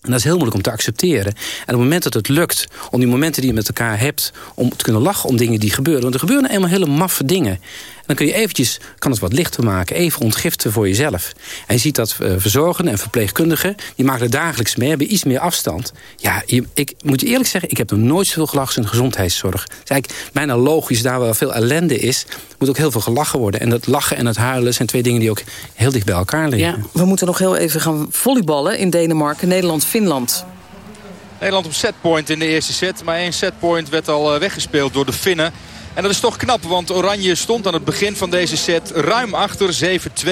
En dat is heel moeilijk om te accepteren. En op het moment dat het lukt, om die momenten die je met elkaar hebt... om te kunnen lachen om dingen die gebeuren. Want er gebeuren eenmaal hele maffe dingen dan kun je eventjes, kan het wat lichter maken, even ontgiften voor jezelf. En je ziet dat uh, verzorgenden en verpleegkundigen, die maken het dagelijks mee, hebben iets meer afstand. Ja, ik moet je eerlijk zeggen, ik heb nog nooit zoveel gelachen in de gezondheidszorg. Het is eigenlijk bijna logisch, daar waar veel ellende is, moet ook heel veel gelachen worden. En dat lachen en het huilen zijn twee dingen die ook heel dicht bij elkaar liggen. Ja, we moeten nog heel even gaan volleyballen in Denemarken, Nederland, Finland. Nederland op setpoint in de eerste set. Maar één setpoint werd al eh, weggespeeld door de Finnen. En dat is toch knap, want Oranje stond aan het begin van deze set ruim achter. 7-2,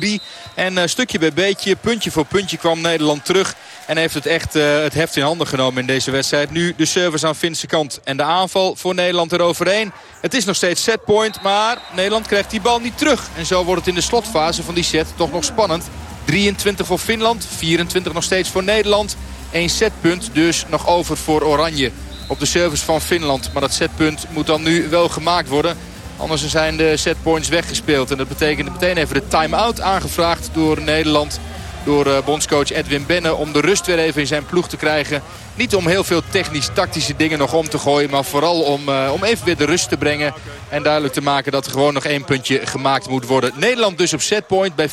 8-3. En uh, stukje bij beetje, puntje voor puntje kwam Nederland terug. En heeft het echt uh, het heft in handen genomen in deze wedstrijd. Nu de service aan Finse kant. En de aanval voor Nederland eroverheen. Het is nog steeds setpoint, maar Nederland krijgt die bal niet terug. En zo wordt het in de slotfase van die set toch nog spannend. 23 voor Finland, 24 nog steeds voor Nederland. Eén setpunt dus nog over voor Oranje op de service van Finland. Maar dat setpunt moet dan nu wel gemaakt worden. Anders zijn de setpoints weggespeeld. En dat betekent meteen even de time-out aangevraagd door Nederland. Door uh, bondscoach Edwin Benne om de rust weer even in zijn ploeg te krijgen. Niet om heel veel technisch-tactische dingen nog om te gooien. Maar vooral om, uh, om even weer de rust te brengen. En duidelijk te maken dat er gewoon nog één puntje gemaakt moet worden. Nederland dus op setpoint bij 24-23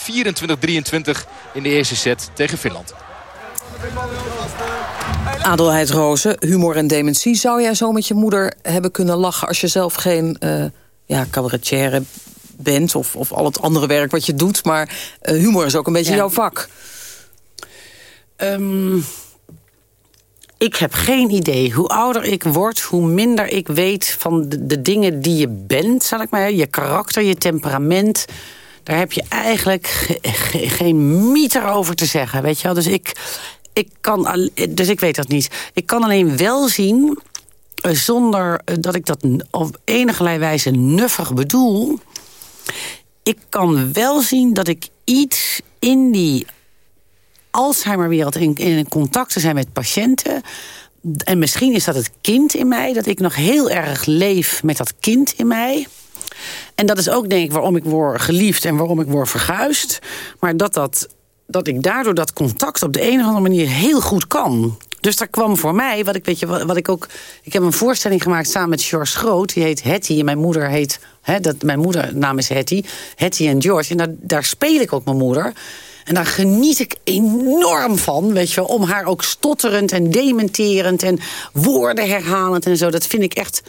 in de eerste set tegen Finland. Adelheid Rozen, humor en dementie. Zou jij zo met je moeder hebben kunnen lachen... als je zelf geen uh, ja, cabaretière bent of, of al het andere werk wat je doet... maar uh, humor is ook een beetje jouw vak. Um, ik heb geen idee. Hoe ouder ik word, hoe minder ik weet van de, de dingen die je bent, zal ik maar. Je karakter, je temperament. Daar heb je eigenlijk geen mieter over te zeggen, weet je wel. Dus ik, ik kan, dus ik weet dat niet. Ik kan alleen wel zien, eh, zonder eh, dat ik dat op enige wijze nuffig bedoel... ik kan wel zien dat ik iets in die Alzheimerwereld... in, in contact te zijn met patiënten... en misschien is dat het kind in mij... dat ik nog heel erg leef met dat kind in mij... En dat is ook denk ik waarom ik word geliefd en waarom ik word verguisd. Maar dat dat dat ik daardoor dat contact op de een of andere manier heel goed kan. Dus daar kwam voor mij, wat ik weet je, wat ik ook. Ik heb een voorstelling gemaakt samen met George Groot. Die heet Hetty. En mijn moeder heet. Hè, dat, mijn moedernaam is Hetty. Hetty en George. En daar, daar speel ik ook mijn moeder. En daar geniet ik enorm van, weet je. Om haar ook stotterend en dementerend en woorden herhalend en zo. Dat vind ik echt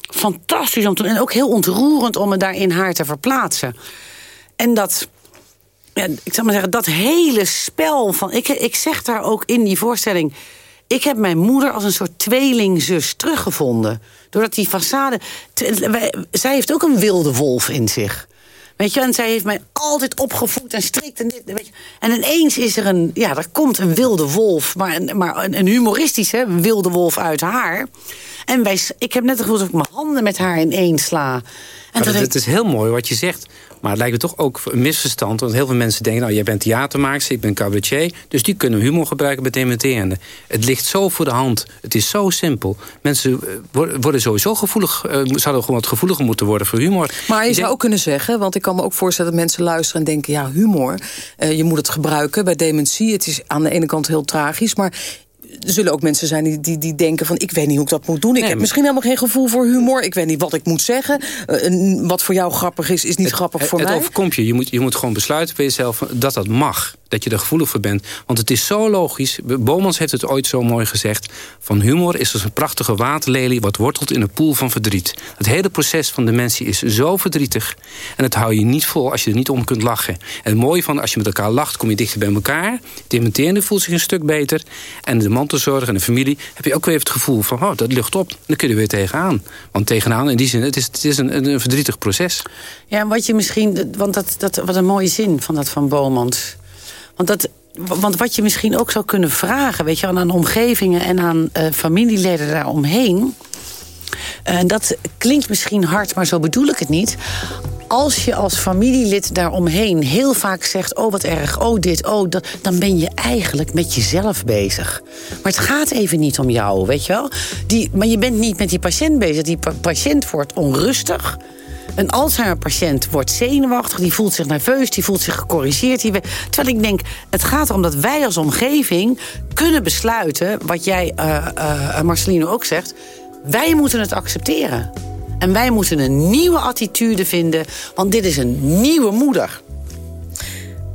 fantastisch om te doen. En ook heel ontroerend om me daar in haar te verplaatsen. En dat ja, ik zou maar zeggen, dat hele spel van... Ik, ik zeg daar ook in die voorstelling... Ik heb mijn moeder als een soort tweelingzus teruggevonden. Doordat die façade... zij heeft ook een wilde wolf in zich. Weet je, en zij heeft mij altijd opgevoed en strikt. En, dit, weet je. en ineens is er een, ja, er komt een wilde wolf, maar, een, maar een, humoristische wilde wolf uit haar. En wij, ik heb net het gevoel dat ik mijn handen met haar ineen sla. En dat, het is heel mooi wat je zegt. Maar het lijkt me toch ook een misverstand. Want heel veel mensen denken, nou, jij bent theatermaakster, ik ben cabaretier. Dus die kunnen humor gebruiken bij dementerende. Het ligt zo voor de hand. Het is zo simpel. Mensen eh, worden sowieso gevoelig, uh, zouden gewoon wat gevoeliger moeten worden voor humor. Maar je zou ook kunnen zeggen, want ik kan me ook voorstellen dat mensen luisteren en denken, ja, humor, uh, je moet het gebruiken bij dementie. Het is aan de ene kant heel tragisch, maar er zullen ook mensen zijn die, die, die denken van... ik weet niet hoe ik dat moet doen. Ik heb misschien helemaal geen gevoel voor humor. Ik weet niet wat ik moet zeggen. Uh, wat voor jou grappig is, is niet grappig voor het mij. Het overkomt je. Je moet, je moet gewoon besluiten bij jezelf dat dat mag. Dat je er gevoelig voor bent. Want het is zo logisch. Bomans heeft het ooit zo mooi gezegd. Van humor is als een prachtige waterlelie... wat wortelt in een poel van verdriet. Het hele proces van dementie is zo verdrietig. En het hou je niet vol als je er niet om kunt lachen. En het mooie van als je met elkaar lacht, kom je dichter bij elkaar. De dementerende voelt zich een stuk beter. En de mantelzorg en de familie heb je ook weer het gevoel van... oh, dat lucht op, dan kun je weer tegenaan. Want tegenaan, in die zin, het is, het is een, een verdrietig proces. Ja, wat je misschien... Want dat, dat, wat een mooie zin van dat van Bomans... Want, dat, want wat je misschien ook zou kunnen vragen... Weet je, aan omgevingen en aan uh, familieleden daaromheen... En uh, dat klinkt misschien hard, maar zo bedoel ik het niet. Als je als familielid daaromheen heel vaak zegt... oh, wat erg, oh, dit, oh, dat... dan ben je eigenlijk met jezelf bezig. Maar het gaat even niet om jou, weet je wel? Die, maar je bent niet met die patiënt bezig. Die pa patiënt wordt onrustig... Een Alzheimer-patiënt wordt zenuwachtig, die voelt zich nerveus, die voelt zich gecorrigeerd. Die... Terwijl ik denk, het gaat erom dat wij als omgeving kunnen besluiten, wat jij, uh, uh, Marcelino, ook zegt, wij moeten het accepteren. En wij moeten een nieuwe attitude vinden, want dit is een nieuwe moeder.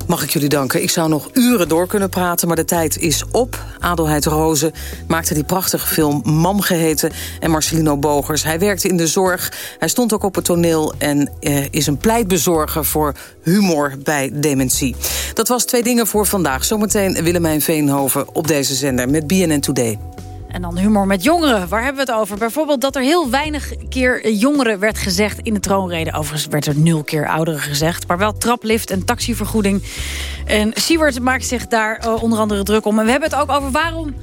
Mag ik jullie danken. Ik zou nog uren door kunnen praten, maar de tijd is op. Adelheid Rozen maakte die prachtige film Mam geheten. En Marcelino Bogers. Hij werkte in de zorg. Hij stond ook op het toneel en eh, is een pleitbezorger voor humor bij dementie. Dat was twee dingen voor vandaag. Zometeen Willemijn Veenhoven op deze zender met BNN Today. En dan humor met jongeren. Waar hebben we het over? Bijvoorbeeld dat er heel weinig keer jongeren werd gezegd in de troonrede. Overigens werd er nul keer ouderen gezegd. Maar wel traplift en taxivergoeding. En Siewert maakt zich daar uh, onder andere druk om. En we hebben het ook over waarom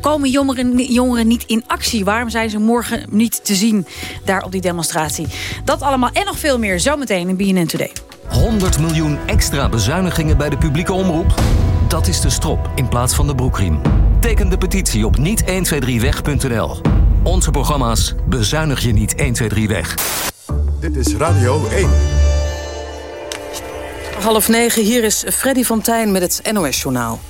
komen jongeren, jongeren niet in actie? Waarom zijn ze morgen niet te zien daar op die demonstratie? Dat allemaal en nog veel meer zometeen in BNN Today. 100 miljoen extra bezuinigingen bij de publieke omroep? Dat is de strop in plaats van de broekriem. Teken de petitie op niet123weg.nl. Onze programma's bezuinig je niet 123 weg. Dit is Radio 1. Half negen, hier is Freddy van Tijn met het NOS-journaal.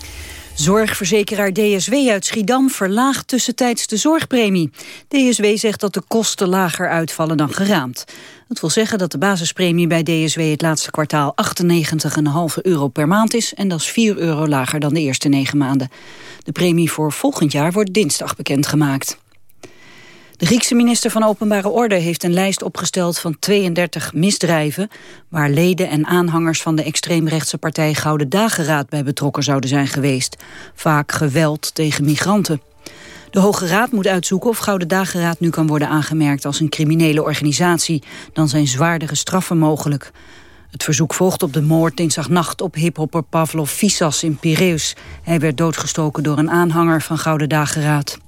Zorgverzekeraar DSW uit Schiedam verlaagt tussentijds de zorgpremie. DSW zegt dat de kosten lager uitvallen dan geraamd. Dat wil zeggen dat de basispremie bij DSW het laatste kwartaal 98,5 euro per maand is... en dat is 4 euro lager dan de eerste negen maanden. De premie voor volgend jaar wordt dinsdag bekendgemaakt. De Griekse minister van Openbare Orde heeft een lijst opgesteld van 32 misdrijven waar leden en aanhangers van de extreemrechtse partij Gouden Dageraad bij betrokken zouden zijn geweest. Vaak geweld tegen migranten. De Hoge Raad moet uitzoeken of Gouden Dageraad nu kan worden aangemerkt als een criminele organisatie. Dan zijn zwaardere straffen mogelijk. Het verzoek volgt op de moord dinsdagnacht op hiphopper Pavlov Fissas in Piraeus. Hij werd doodgestoken door een aanhanger van Gouden Dageraad.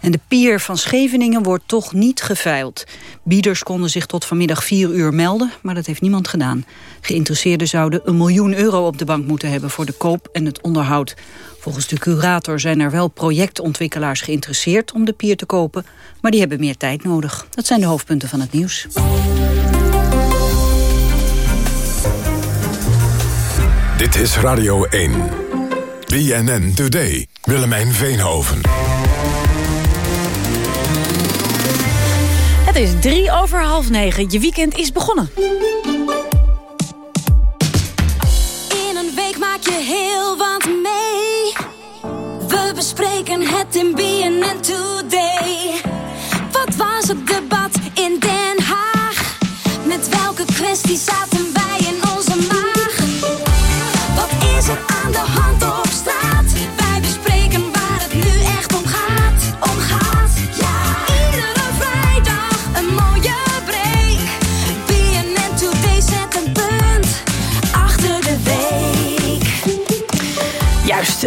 En de pier van Scheveningen wordt toch niet geveild. Bieders konden zich tot vanmiddag 4 uur melden, maar dat heeft niemand gedaan. Geïnteresseerden zouden een miljoen euro op de bank moeten hebben... voor de koop en het onderhoud. Volgens de curator zijn er wel projectontwikkelaars geïnteresseerd... om de pier te kopen, maar die hebben meer tijd nodig. Dat zijn de hoofdpunten van het nieuws. Dit is Radio 1. BNN Today. Willemijn Veenhoven. Het is drie over half negen. Je weekend is begonnen. In een week maak je heel wat mee. We bespreken het in BNN Today. Wat was het debat in Den Haag? Met welke kwesties zaten wij in onze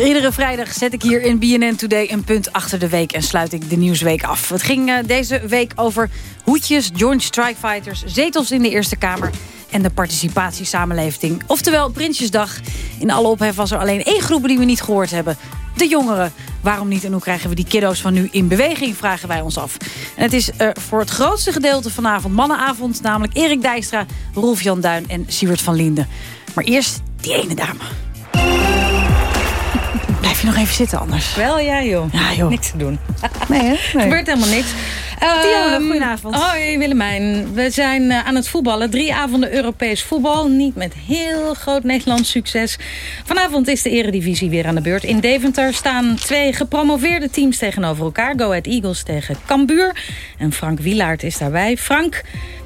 iedere vrijdag zet ik hier in BNN Today een punt achter de week... en sluit ik de Nieuwsweek af. Het ging uh, deze week over hoedjes, Joint Strike Fighters... zetels in de Eerste Kamer en de participatiesamenleving. Oftewel Prinsjesdag. In alle ophef was er alleen één groep die we niet gehoord hebben. De jongeren. Waarom niet en hoe krijgen we die kiddo's van nu in beweging, vragen wij ons af. En het is uh, voor het grootste gedeelte vanavond mannenavond... namelijk Erik Dijkstra, Rolf-Jan Duin en Siewert van Linden. Maar eerst die ene dame. Blijf je nog even zitten anders? Wel, ja joh. Ja, joh. Niks te doen. Nee, hè? Er gebeurt helemaal niks. Dionne, Ehm, goedenavond. Hoi Willemijn. We zijn eh, aan het voetballen. Drie avonden Europees voetbal. Niet met heel groot Nederlands succes. Vanavond is de eredivisie weer aan de beurt. In Deventer staan twee gepromoveerde teams tegenover elkaar. Go Ahead Eagles tegen Cambuur. En Frank Wielaert is daarbij. Frank,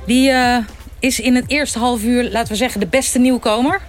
die eh, is in het eerste half uur, laten we zeggen, de beste nieuwkomer.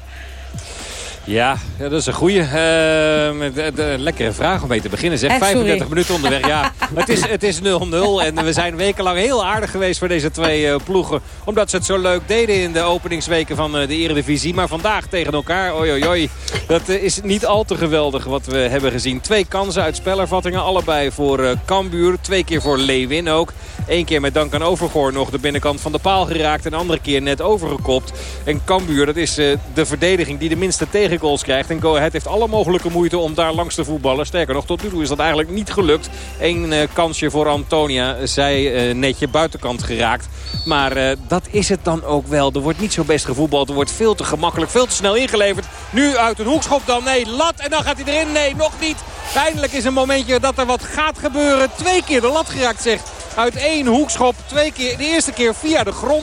Ja, dat is een goeie. Eh, de- lekkere vraag om mee te beginnen. Zeg, Eh, sorry. 35 minuten onderweg. Ja, het is het is 0-0. En we zijn wekenlang heel aardig geweest voor deze twee eh, ploegen. Omdat ze het zo leuk deden in de openingsweken van eh, de Eredivisie. Maar vandaag tegen elkaar, oi oi oi. Dat is niet al te geweldig wat we hebben gezien. Twee kansen uit spelervattingen. Allebei voor Cambuur. Twee keer voor Leeuwin ook. Eén keer met Duncan Overgoor nog de binnenkant van de paal geraakt. En de andere keer net overgekopt. En Cambuur, dat is de verdediging die de minste tegengoals krijgt. En Go Ahead heeft alle mogelijke moeite om daar langs te voetballen. Sterker nog, tot nu toe is dat eigenlijk niet gelukt. Eén eh, kansje voor Antonia. Zij eh, netje buitenkant geraakt. Maar eh, dat is het dan ook wel. Er wordt niet zo best gevoetbald. Er wordt veel te gemakkelijk, veel te snel ingeleverd. Nu uit een hoekschop dan. Nee, lat. En dan gaat hij erin. Nee, nog niet. Eindelijk is een momentje dat er wat gaat gebeuren. Twee keer de lat geraakt, zegt. Uit één hoekschop. Twee keer, de eerste keer via de grond.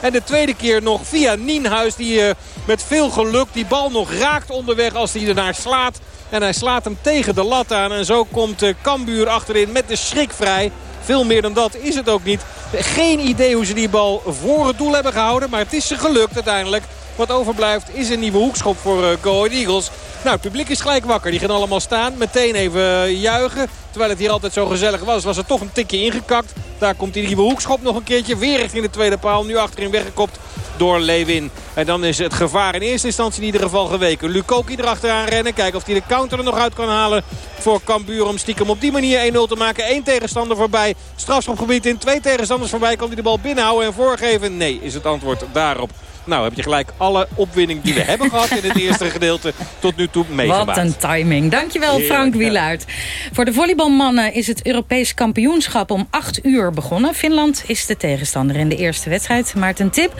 En de tweede keer nog via Nienhuis. Die eh, met veel geluk die bal nog raakt onderweg als hij ernaar slaat. En hij slaat hem tegen de lat aan. En zo komt eh, Cambuur achterin met de schrik vrij. Veel meer dan dat is het ook niet. Geen idee hoe ze die bal voor het doel hebben gehouden. Maar het is ze gelukt uiteindelijk. Wat overblijft is een nieuwe hoekschop voor uh, Go Eagles. Nou, het publiek is gelijk wakker. Die gaan allemaal staan. Meteen even uh, juichen. Terwijl het hier altijd zo gezellig was, was er toch een tikje ingekakt. Daar komt die nieuwe hoekschop nog een keertje. Weer richting de tweede paal. Nu achterin weggekopt door Lewin. En dan is het gevaar in eerste instantie in ieder geval geweken. Lukoki erachteraan rennen. Kijken of hij de counter er nog uit kan halen voor Cambuur. Om stiekem op die manier 1-0 te maken. Eén tegenstander voorbij. Strafschopgebied in. Twee tegenstanders voorbij. Kan hij de bal binnenhouden en voorgeven? Nee, is het antwoord daarop. Nou, heb je gelijk alle opwinning die we hebben gehad in het eerste gedeelte tot nu toe meegemaakt. Wat een timing. Dankjewel Frank. Wielaert. Voor de volleybalmannen is het Europees kampioenschap om 8 uur begonnen. Finland is de tegenstander in de eerste wedstrijd. Maarten Tip,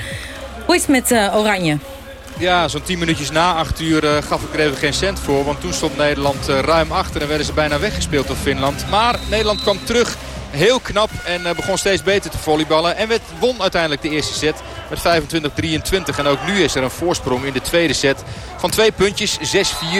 hoe is het met eh, Oranje? Ja, zo'n 10 minuutjes na 8 uur eh, gaf ik er even geen cent voor. Want toen stond Nederland eh, ruim achter en werden ze bijna weggespeeld door Finland. Maar Nederland kwam terug. Heel knap en eh, begon steeds beter te volleyballen. En werd, won uiteindelijk de eerste set met 25-23. En ook nu is er een voorsprong in de tweede set van twee puntjes. 6-4.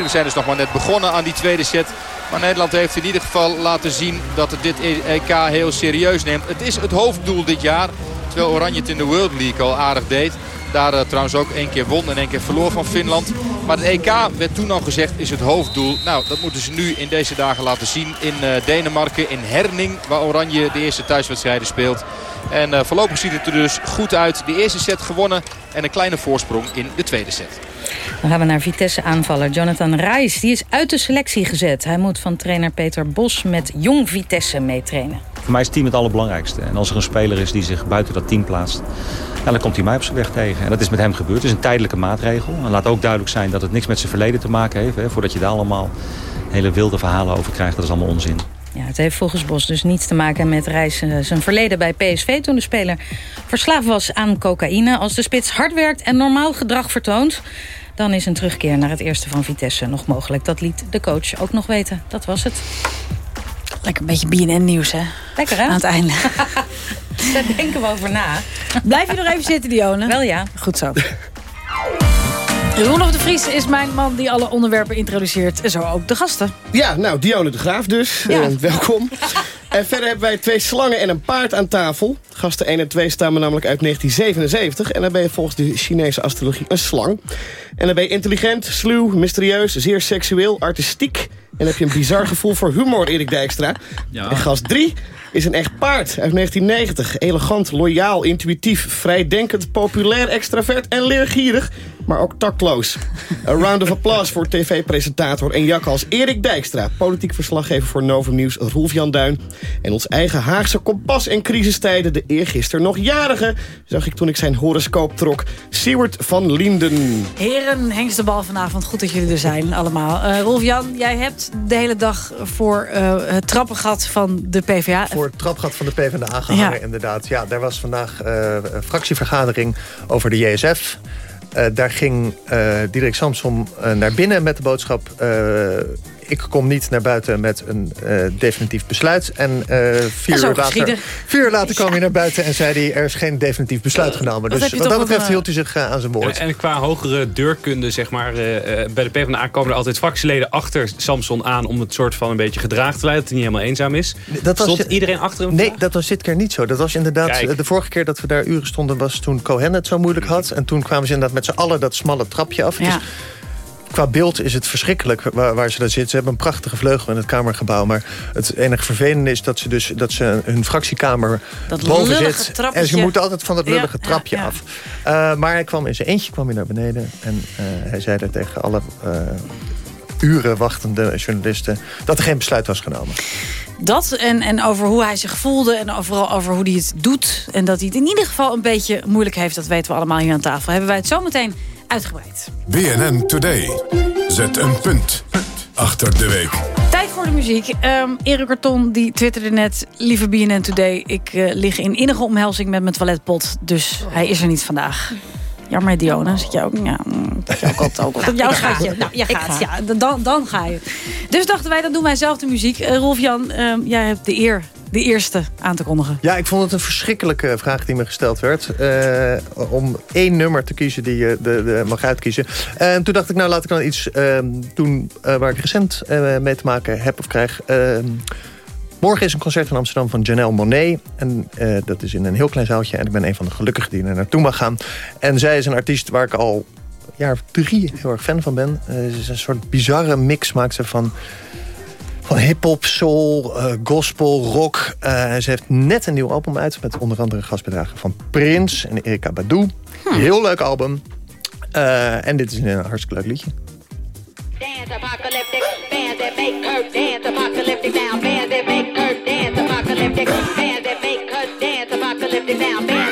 We zijn dus nog maar net begonnen aan die tweede set. Maar Nederland heeft in ieder geval laten zien dat het dit EK heel serieus neemt. Het is het hoofddoel dit jaar. Terwijl Oranje het in de World League al aardig deed. Daar uh, trouwens ook één keer won en één keer verloor van Finland. Maar het EK werd toen al gezegd is het hoofddoel. Nou, dat moeten ze nu in deze dagen laten zien in uh, Denemarken. In Herning, waar Oranje de eerste thuiswedstrijden speelt. En uh, voorlopig ziet het er dus goed uit. De eerste set gewonnen en een kleine voorsprong in de tweede set. Dan gaan we naar Vitesse-aanvaller Jonathan Reis. Die is uit de selectie gezet. Hij moet van trainer Peter Bos met jong Vitesse meetrainen. Voor mij is het team het allerbelangrijkste. En als er een speler is die zich buiten dat team plaatst... Ja, dan komt hij mij op zijn weg tegen. En dat is met hem gebeurd. Het is een tijdelijke maatregel. En laat ook duidelijk zijn dat het niks met zijn verleden te maken heeft. Hè. Voordat je daar allemaal hele wilde verhalen over krijgt. Dat is allemaal onzin. Ja, het heeft volgens Bos dus niets te maken met Reis uh, zijn verleden bij PSV... toen de speler verslaafd was aan cocaïne. Als de spits hard werkt en normaal gedrag vertoont... dan is een terugkeer naar het eerste van Vitesse nog mogelijk. Dat liet de coach ook nog weten. Dat was het. Lekker een beetje BNN-nieuws, hè? Lekker, hè? Aan het einde. Daar denken we over na. Blijf je nog even zitten, Dionne? Wel ja. Goed zo. Roelof de Vries is mijn man die alle onderwerpen introduceert. Zo ook de gasten. Ja, nou, Dionne de Graaf dus. Ja. Uh, welkom. en verder hebben wij twee slangen en een paard aan tafel. Gasten 1 en 2 stammen namelijk uit 1977. En dan ben je volgens de Chinese astrologie een slang. En dan ben je intelligent, sluw, mysterieus, zeer seksueel, artistiek... En heb je een bizar gevoel voor humor, Erik Dijkstra. Ja. En gast 3 is een echt paard uit 1990. Elegant, loyaal, intuïtief, vrijdenkend, populair, extravert en leergierig. Maar ook tactloos. Een round of applause voor tv-presentator en jak als Erik Dijkstra. Politiek verslaggever voor Novum Nieuws Rolf Jan Duin. En ons eigen Haagse kompas in crisistijden. De eergisteren nog jarige, zag ik toen ik zijn horoscoop trok. Siewert van Linden. Heren, hengst de bal vanavond. Goed dat jullie er zijn, allemaal. Uh, Rolf Jan, jij hebt de hele dag voor uh, het trappengat van de PvdA... Voor het trappengat van de PvdA gehangen, ja. inderdaad. Ja, daar was vandaag uh, een fractievergadering over de JSF... Uh, daar ging uh, Diederik Samsom uh, naar binnen met de boodschap... ik kom niet naar buiten met een uh, definitief besluit. En uh, vier, uur later, vier uur later kwam hij naar buiten en zei hij... er is geen definitief besluit genomen. Dus wat dat betreft hield hij zich aan zijn woord. En, en, qua hogere deurkunde, zeg maar... bij de PvdA komen er altijd fractieleden achter Samson aan... om het soort van een beetje gedragen te leiden. Dat hij niet helemaal eenzaam is. Dat was, Stond iedereen achter hem? Nee, dat was dit keer niet zo. Dat was inderdaad... De vorige keer dat we daar uren stonden was toen Cohen het zo moeilijk had. En toen kwamen ze inderdaad met z'n allen dat smalle trapje af. Ja. Dus qua beeld is het verschrikkelijk waar, waar, ze daar zitten. Ze hebben een prachtige vleugel in het Kamergebouw. Maar het enige vervelende is dat ze, dus, dat ze hun fractiekamer dat boven zit. Trappetje. En ze moeten altijd van dat lullige trapje af. Uh, maar hij kwam in zijn eentje kwam hij naar beneden. En uh, hij zei er tegen alle uh, uren wachtende journalisten... dat er geen besluit was genomen. Dat en, en over hoe hij zich voelde en vooral over hoe hij het doet. En dat hij het in ieder geval een beetje moeilijk heeft. Dat weten we allemaal hier aan tafel. Hebben wij het zometeen uitgebreid. BNN Today. Zet een punt achter de week. Tijd voor de muziek. Um, Erik Karton die twitterde net... Lieve BNN Today, ik uh, lig in innige omhelzing met mijn toiletpot. Dus hij is er niet vandaag. Jammer, Diona. Zit je ook? Ja, mm, dat je ook altijd ook. Op jouw schatje. Nou, je gaat. Ja, dan, dan ga je. Dus dachten wij, dan doen wij zelf de muziek. Uh, Rolf-Jan, uh, jij hebt de eer de eerste aan te kondigen. Ja, ik vond het een verschrikkelijke vraag die me gesteld werd. Uh, om één nummer te kiezen die je de, de mag uitkiezen. En toen dacht ik, nou laat ik dan iets uh, doen uh, waar ik recent mee te maken heb of krijg. Morgen is een concert van Amsterdam van Janelle Monet. En dat is in een heel klein zaaltje. En ik ben een van de gelukkigen die er naartoe mag gaan. En zij is een artiest waar ik al jaar drie heel erg fan van ben. Het is een soort bizarre mix maakt ze van van hip-hop, soul, uh, gospel, rock. Uh, ze heeft net een nieuw album uit met onder andere gastbedragen van Prins en Erika Badu. Hmm. Heel leuk album. Uh, en dit is een hartstikke leuk liedje. Dance apocalyptic, band that make her dance apocalyptic now, band that make her dance apocalyptic, band that make her dance apocalyptic now,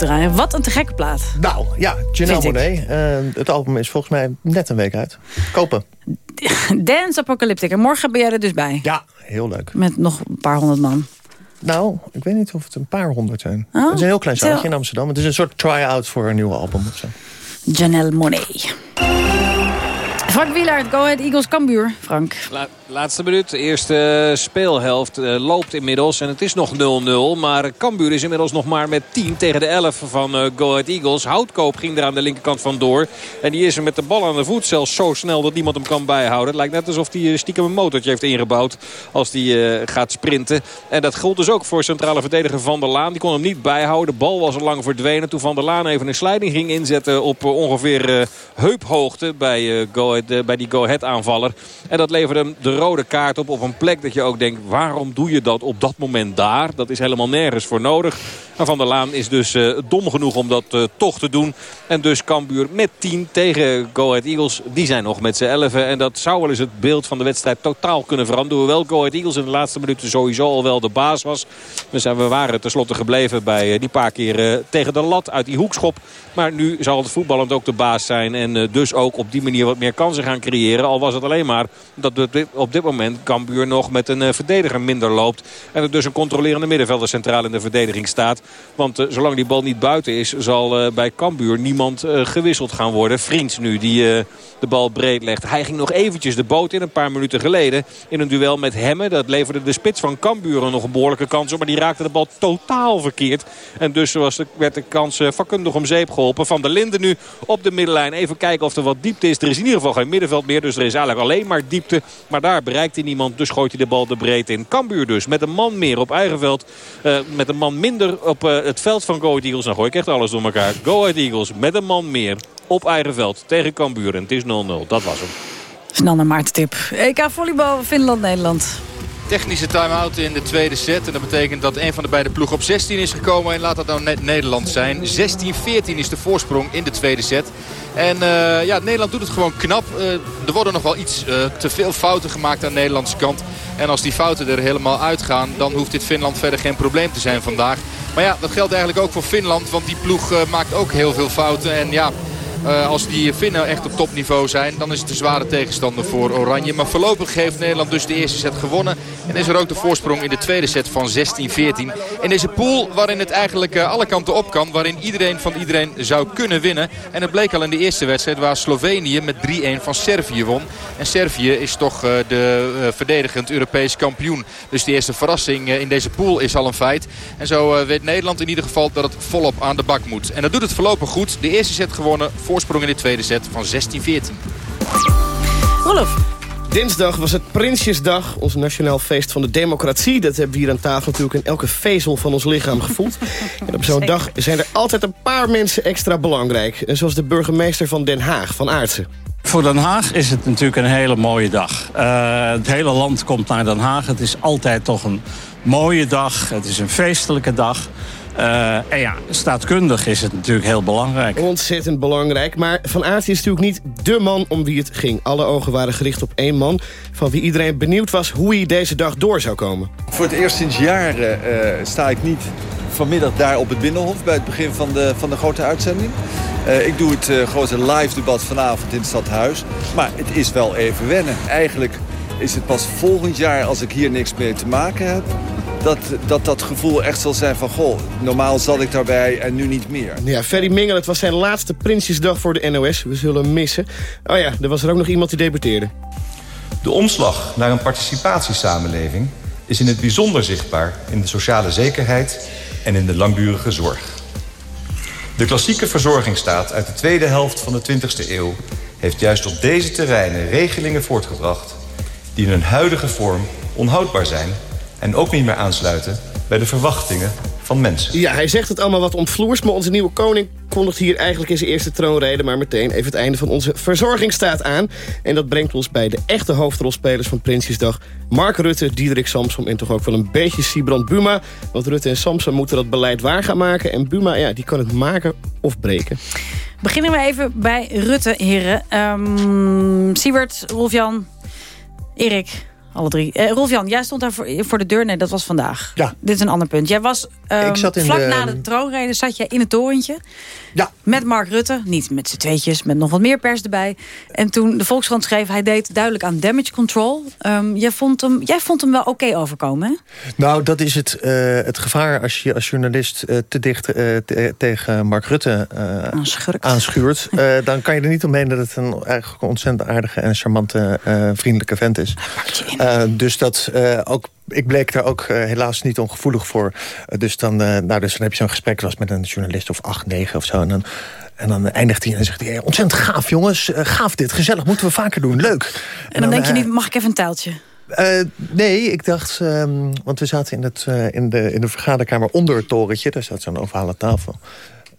uitdraaien. Wat een te gekke plaat. Nou, ja, Janelle Monet. Uh, het album is volgens mij net een week uit. Kopen. Dance Apocalyptic. En morgen ben jij er dus bij. Ja, heel leuk. Met nog een paar honderd man. Nou, ik weet niet of het een paar honderd zijn. Oh, het is een heel klein zaaltje in Amsterdam. Het is een soort try-out voor een nieuwe album of zo. Janelle Monet. Frank Wielaert, Go Ahead Eagles Cambuur. Frank. laatste minuut. De eerste speelhelft uh, loopt inmiddels. En het is nog 0-0. Maar Cambuur is inmiddels nog maar met 10 tegen de 11 van uh, Go Ahead Eagles. Houtkoop ging er aan de linkerkant vandoor. En die is er met de bal aan de voet zelfs zo snel dat niemand hem kan bijhouden. Het lijkt net alsof hij eh, stiekem een motortje heeft ingebouwd als hij gaat sprinten. En dat gold dus ook voor centrale verdediger Van der Laan. Die kon hem niet bijhouden. De bal was al lang verdwenen. Toen Van der Laan even een slijding ging inzetten op ongeveer heuphoogte bij Go Ahead de, bij die go-ahead aanvaller. En dat leverde hem de rode kaart op op een plek dat je ook denkt... waarom doe je dat op dat moment daar? Dat is helemaal nergens voor nodig. Van der Laan is dus uh, dom genoeg om dat uh, toch te doen. En dus Cambuur met 10 tegen Go Ahead Eagles. Die zijn nog met z'n 11. En dat zou wel eens het beeld van de wedstrijd totaal kunnen veranderen. Hoewel Go Ahead Eagles in de laatste minuten sowieso al wel de baas was. Zijn, we waren tenslotte gebleven bij uh, die paar keer tegen de lat uit die hoekschop. Maar nu zal het voetballend ook de baas zijn. En dus ook op die manier wat meer kansen gaan creëren. Al was het alleen maar dat op dit moment Cambuur nog met een verdediger minder loopt. En er dus een controlerende middenvelder centraal in de verdediging staat. Want uh, zolang die bal niet buiten is, zal uh, bij Cambuur niemand uh, gewisseld gaan worden. Vriends nu, die de bal breed legt. Hij ging nog eventjes de boot in een paar minuten geleden. In een duel met Hemme. Dat leverde de spits van Cambuur nog een behoorlijke kans op. Maar die raakte de bal totaal verkeerd. En dus was de, werd de kans vakkundig om zeep geholpen. Van der Linden nu op de middenlijn. Even kijken of er wat diepte is. Er is in ieder geval geen middenveld meer. Dus er is eigenlijk alleen maar diepte. Maar daar bereikt hij niemand. Dus gooit hij de bal de breedte in. Cambuur dus met een man meer op eigen veld. met een man minder op het veld van Go Ahead Eagles. Dan gooi ik echt alles door elkaar. Go Ahead Eagles met een man meer op eigen veld tegen Cambuur. En het is 0-0. Dat was hem. Snel naar Maarten Tip. EK volleybal Finland-Nederland. Technische time-out in de tweede set. En dat betekent dat een van de beide ploegen op 16 is gekomen. En laat dat nou net Nederland zijn. 16-14 is de voorsprong in de tweede set. En uh, ja, Nederland doet het gewoon knap. Uh, er worden nog wel iets uh, te veel fouten gemaakt aan de Nederlandse kant. En als die fouten er helemaal uitgaan, dan hoeft dit Finland verder geen probleem te zijn vandaag. Maar ja, dat geldt eigenlijk ook voor Finland. Want die ploeg maakt ook heel veel fouten. En ja, uh, als die Finnen echt op topniveau zijn, dan is het een zware tegenstander voor Oranje. Maar voorlopig heeft Nederland dus de eerste set gewonnen. En is er ook de voorsprong in de tweede set van 16-14. In deze pool waarin het eigenlijk uh, alle kanten op kan. Waarin iedereen van iedereen zou kunnen winnen. En het bleek al in de eerste wedstrijd waar Slovenië met 3-1 van Servië won. En Servië is toch uh, de verdedigend Europees kampioen. Dus de eerste verrassing in deze pool is al een feit. En zo weet Nederland in ieder geval dat het volop aan de bak moet. En dat doet het voorlopig goed. De eerste set gewonnen voor voorsprong in de tweede set van 16-14. Rolf. Dinsdag was het Prinsjesdag, ons nationaal feest van de democratie. Dat hebben we hier aan tafel natuurlijk in elke vezel van ons lichaam gevoeld. En op zo'n dag zijn er altijd een paar mensen extra belangrijk. Zoals de burgemeester van Den Haag, van Aartsen. Voor Den Haag is het natuurlijk een hele mooie dag. Uh, het hele land komt naar Den Haag. Het is altijd toch een mooie dag. Het is een feestelijke dag. Uh, en ja, staatkundig is het natuurlijk heel belangrijk. Ontzettend belangrijk. Maar Van Aert is natuurlijk niet dé man om wie het ging. Alle ogen waren gericht op één man... van wie iedereen benieuwd was hoe hij deze dag door zou komen. Voor het eerst sinds jaren uh, sta ik niet vanmiddag daar op het Binnenhof... bij het begin van de, van de grote uitzending. Uh, ik doe het uh, grote live debat vanavond in het stadhuis. Maar het is wel even wennen. Eigenlijk is het pas volgend jaar als ik hier niks mee te maken heb dat, dat dat gevoel echt zal zijn van... goh, normaal zat ik daarbij en nu niet meer. Ja, Ferry Mingel, het was zijn laatste Prinsjesdag voor de NOS. We zullen hem missen. Oh ja, er was er ook nog iemand die debuteerde. De omslag naar een participatiesamenleving... is in het bijzonder zichtbaar in de sociale zekerheid... en in de langdurige zorg. De klassieke verzorgingsstaat uit de tweede helft van de 20e eeuw... heeft juist op deze terreinen regelingen voortgebracht... die in hun huidige vorm onhoudbaar zijn en ook niet meer aansluiten bij de verwachtingen van mensen. Ja, hij zegt het allemaal wat omvloers, maar onze nieuwe koning kondigt hier eigenlijk in zijn eerste troonrede... maar meteen even het einde van onze verzorgingsstaat aan. En dat brengt ons bij de echte hoofdrolspelers van Prinsjesdag... Mark Rutte, Diederik Samsom en toch ook wel een beetje Sibrand Buma. Want Rutte en Samsom moeten dat beleid waar gaan maken... en Buma, ja, die kan het maken of breken. Beginnen we even bij Rutte, heren. Um, Siebert, Rolf-Jan, Erik... Alle drie. Uh, Rolf-Jan, jij stond daar voor, voor, de deur. Nee, dat was vandaag. Ja. Dit is een ander punt. Jij was um, vlak de... na de troonrede zat jij in het torentje. Ja. Met Mark Rutte. Niet met z'n tweetjes, met nog wat meer pers erbij. En toen de Volkskrant schreef, hij deed duidelijk aan damage control. Um, jij, vond hem, jij vond hem wel oké okay overkomen, hè? Nou, dat is het, uh, het gevaar als je als journalist uh, te dicht te, tegen Mark Rutte aanschuurt. dan kan je er niet omheen dat het een eigenlijk ontzettend aardige en charmante, vriendelijke vent is. Uh, dus dat uh, ook ik bleek daar ook uh, helaas niet ongevoelig voor. Uh, dus, dan, uh, nou, dus dan heb je zo'n gesprek was met een journalist of acht, negen of zo. En dan, en dan eindigt hij en dan zegt hij... Hey, ontzettend gaaf, jongens. gaaf dit, gezellig, moeten we vaker doen. Leuk. En, en dan, dan, denk je niet, mag ik even een taaltje? nee, ik dacht... Um, want we zaten in, het, in, de, in de vergaderkamer onder het torentje. Daar zat zo'n ovale tafel.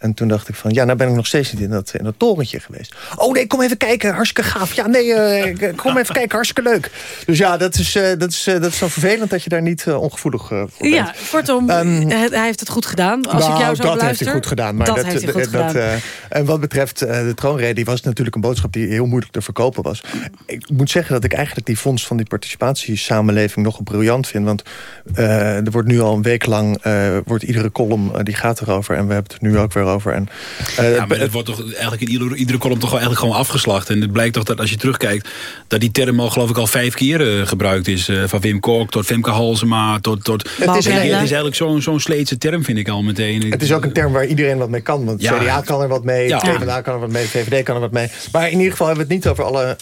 En toen dacht ik van, ja, nou ben ik nog steeds niet in dat, in dat torentje geweest. Oh nee, kom even kijken, hartstikke gaaf. Ja, nee, uh, kom even kijken, hartstikke leuk. Dus ja, dat is, uh, dat is, uh, dat is zo vervelend dat je daar niet ongevoelig voor bent. Ja, kortom, um, hij heeft het goed gedaan. Als nou, ik jou zo dat luister, heeft hij goed gedaan. Maar dat, dat heeft hij goed dat, gedaan. en wat betreft de troonrede, die was natuurlijk een boodschap die heel moeilijk te verkopen was. Ik moet zeggen dat ik eigenlijk die fonds van die participatiesamenleving nog briljant vind. Want er wordt nu al een week lang, wordt iedere column, die gaat erover. En we hebben het nu ook weer over. En uh, ja, maar het wordt toch eigenlijk in iedere, iedere column toch wel eigenlijk gewoon afgeslacht. En het blijkt toch dat als je terugkijkt... dat die term al geloof ik al vijf keer uh, gebruikt is. Uh, van Wim Kok tot Femke Halsema tot... tot het, is, het is eigenlijk zo'n zo'n sleetse term vind ik al meteen. Het is ook een term waar iedereen wat mee kan. Want ja. CDA kan er wat mee, ja. PvdA kan er wat mee, VVD kan er wat mee. Maar in ieder geval hebben we het niet over alle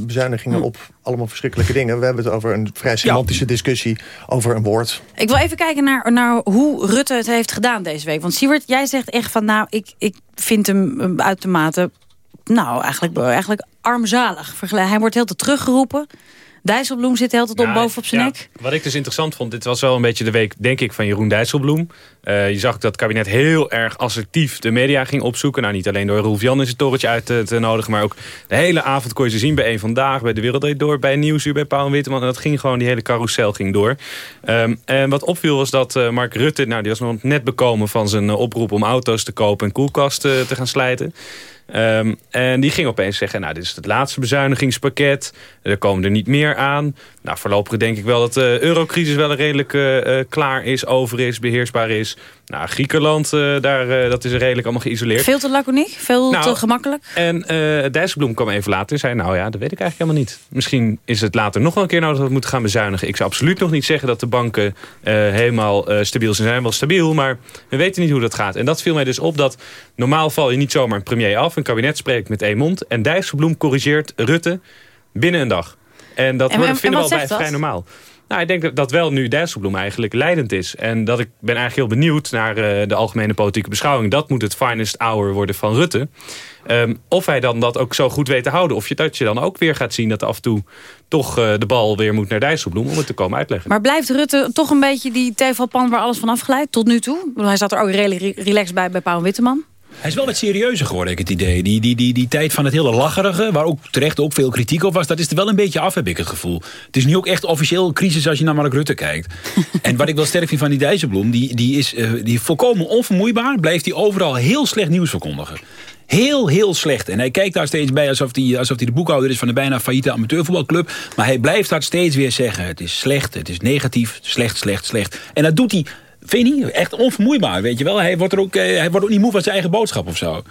bezuinigingen hm. op allemaal verschrikkelijke dingen. We hebben het over een vrij semantische ja. discussie over een woord. Ik wil even kijken naar, naar hoe Rutte het heeft gedaan deze week. Want Siewert, jij zegt echt van nou, ik, ik vind hem uitermate, nou eigenlijk, eigenlijk armzalig. Hij wordt heel te teruggeroepen. Dijsselbloem zit heel tijd op boven op zijn ja, nek. Wat ik dus interessant vond, dit was wel een beetje de week, denk ik, van Jeroen Dijsselbloem. Uh, je zag dat het kabinet heel erg assertief de media ging opzoeken. Nou, niet alleen door Roelf Jan in zijn torentje uit te, te, nodigen, maar ook de hele avond kon je ze zien bij een Vandaag, bij de Wereld Door, bij Nieuwsuur, bij Paul Witteman. En dat ging gewoon, die hele carousel ging door. Um, en wat opviel was dat uh, Mark Rutte, nou, die was nog net bekomen van zijn uh, oproep om auto's te kopen en koelkasten te gaan slijten. Um, en die ging opeens zeggen, nou dit is het laatste bezuinigingspakket. Er komen er niet meer aan. Nou voorlopig denk ik wel dat de eurocrisis wel redelijk uh, klaar is, over is, beheersbaar is. Nou Griekenland, uh, daar, dat is redelijk allemaal geïsoleerd. Veel te laconiek? Veel nou, te gemakkelijk? En Dijsselbloem kwam even later en zei, nou ja dat weet ik eigenlijk helemaal niet. Misschien is het later nog wel een keer nodig dat we moeten gaan bezuinigen. Ik zou absoluut nog niet zeggen dat de banken helemaal stabiel zijn. Ze zijn wel stabiel, maar we weten niet hoe dat gaat. En dat viel mij dus op dat normaal val je niet zomaar een premier af. Een kabinet spreekt met één mond. En Dijsselbloem corrigeert Rutte binnen een dag. En dat en, vinden we al bij dat? vrij normaal. Nou, ik denk dat, wel nu Dijsselbloem eigenlijk leidend is. En dat ik ben eigenlijk heel benieuwd naar uh, de algemene politieke beschouwing. Dat moet het finest hour worden van Rutte. Um, of hij dan dat ook zo goed weet te houden. Of je, dat je dan ook weer gaat zien dat af en toe toch uh, de bal weer moet naar Dijsselbloem om het te komen uitleggen. Maar blijft Rutte toch een beetje die tevelpan waar alles van afgeleid tot nu toe? Hij zat er ook redelijk relaxed bij bij Paul Witteman. Hij is wel wat serieuzer geworden, ik het idee. Die, die, die, die tijd van het hele lacherige, waar ook terecht ook veel kritiek op was... dat is er wel een beetje af, heb ik het gevoel. Het is nu ook echt officieel crisis als je naar Mark Rutte kijkt. en wat ik wel sterk vind van die Dijsselbloem... die, die is uh, die volkomen onvermoeibaar, blijft hij overal heel slecht nieuws verkondigen. Heel, heel slecht. En hij kijkt daar steeds bij alsof hij, alsof hij de boekhouder is van een bijna failliete amateurvoetbalclub. Maar hij blijft daar steeds weer zeggen. Het is slecht, het is negatief, slecht, slecht, slecht. En dat doet hij Vind je niet? Echt onvermoeibaar, weet je wel. Hij wordt, er ook, eh, hij wordt ook niet moe van zijn eigen boodschap of zo.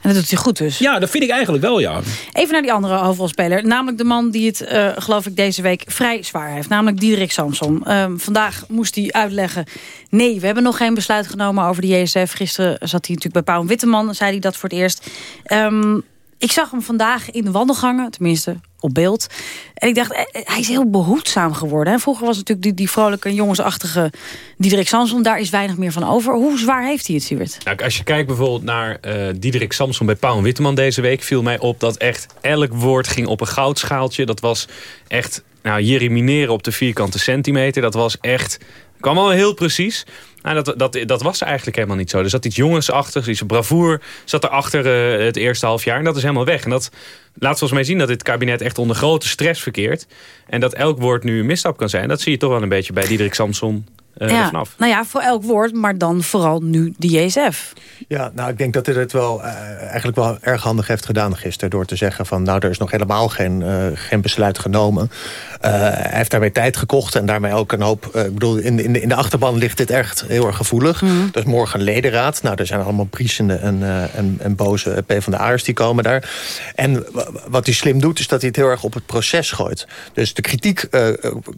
En dat doet hij goed dus. Ja, dat vind ik eigenlijk wel, ja. Even naar die andere hoofdrolspeler. Namelijk de man die het, uh, geloof ik, deze week vrij zwaar heeft. Namelijk Diederik Samson. Uh, vandaag moest hij uitleggen... nee, we hebben nog geen besluit genomen over de JSF. Gisteren zat hij natuurlijk bij Pauw Witteman. Zei hij dat voor het eerst. Um, ik zag hem vandaag in de wandelgangen. Tenminste, op beeld. En ik dacht, eh, hij is heel behoedzaam geworden. Vroeger was natuurlijk die, die vrolijke jongensachtige Diederik Samson. Daar is weinig meer van over. Hoe zwaar heeft hij het, Siewert? Nou, als je kijkt bijvoorbeeld naar uh, Diederik Samson bij Paul Witteman deze week... viel mij op dat echt elk woord ging op een goudschaaltje. Dat was echt nou, jerimineren op de vierkante centimeter. Dat was echt kwam al heel precies. Nou, dat, dat, dat was eigenlijk helemaal niet zo. Er zat iets jongensachtigs, iets bravoer zat erachter uh, het eerste half jaar. En dat is helemaal weg. En dat laat volgens mij zien dat dit kabinet echt onder grote stress verkeert. En dat elk woord nu een misstap kan zijn. Dat zie je toch wel een beetje bij Diederik Samson uh, ja, vanaf. Nou ja, voor elk woord, maar dan vooral nu de JSF. Ja, nou ik denk dat hij het wel uh, eigenlijk wel erg handig heeft gedaan gisteren... door te zeggen van nou, er is nog helemaal geen, uh, geen besluit genomen. hij heeft daarmee tijd gekocht en daarmee ook een hoop... ik bedoel, in, in, de, in de achterban ligt dit echt heel erg gevoelig. Mm. Dus morgen een ledenraad. Nou, er zijn allemaal briesende en, en, en boze PvdA'ers die komen daar. En wat hij slim doet, is dat hij het heel erg op het proces gooit. Dus de kritiek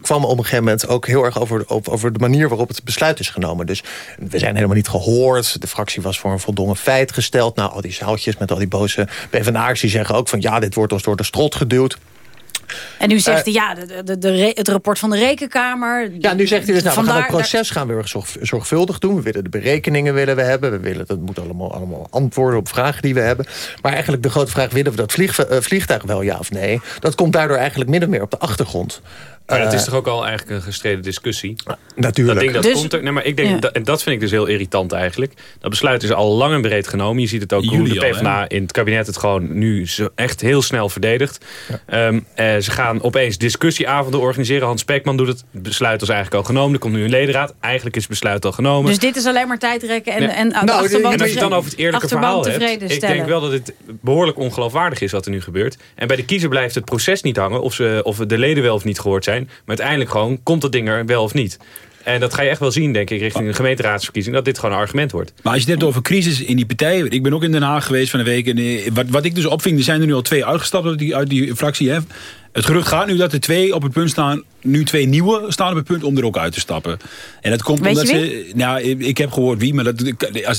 kwam op een gegeven moment ook heel erg over, over de manier waarop het besluit is genomen. Dus we zijn helemaal niet gehoord. De fractie was voor een voldongen feit gesteld. Nou, al die zaaltjes met al die boze PvdA'ers die zeggen ook van... ja, dit wordt ons door de strot geduwd. En nu zegt hij, ja, de, de, de, het rapport van de rekenkamer... Ja, nu zegt hij dus, nou, we gaan het proces gaan we zorg, zorgvuldig doen. We willen de berekeningen willen we hebben. We willen, dat moet allemaal, allemaal antwoorden op vragen die we hebben. Maar eigenlijk de grote vraag, willen we dat vlieg, vliegtuig wel, ja of nee? Dat komt daardoor eigenlijk min of meer op de achtergrond. Maar dat is toch ook al eigenlijk een gestreden discussie? Natuurlijk. Dat ding, dat dus, komt er, nee, maar ik denk, ja. dat, en dat vind ik dus heel irritant eigenlijk. Dat besluit is al lang en breed genomen. Je ziet het ook hoe de PvdA al, in het kabinet het gewoon nu zo echt heel snel verdedigt. Ja. Um, eh, ze gaan opeens discussieavonden organiseren. Hans Spekman doet het. Het besluit was eigenlijk al genomen. Er komt nu een ledenraad. Eigenlijk is het besluit al genomen. Dus dit is alleen maar tijdrekken en, ja. en, nou, En als je het dan over het eerlijke verhaal hebt. Ik stellen. denk wel dat het behoorlijk ongeloofwaardig is wat er nu gebeurt. En bij de kiezer blijft het proces niet hangen. Of, ze, of de leden wel of niet gehoord zijn. Maar uiteindelijk gewoon, komt dat ding er wel of niet? En dat ga je echt wel zien, denk ik, richting de gemeenteraadsverkiezing... dat dit gewoon een argument wordt. Maar als je het hebt over crisis in die partij... ik ben ook in Den Haag geweest van een week... en wat, wat ik dus opving, er zijn er nu al twee uitgestapt uit die, uit die fractie. Hè. Het gerucht gaat nu dat er twee op het punt staan... nu twee nieuwe staan op het punt om er ook uit te stappen. En dat komt Weet omdat je ze... Nou, ik heb gehoord wie, maar dat,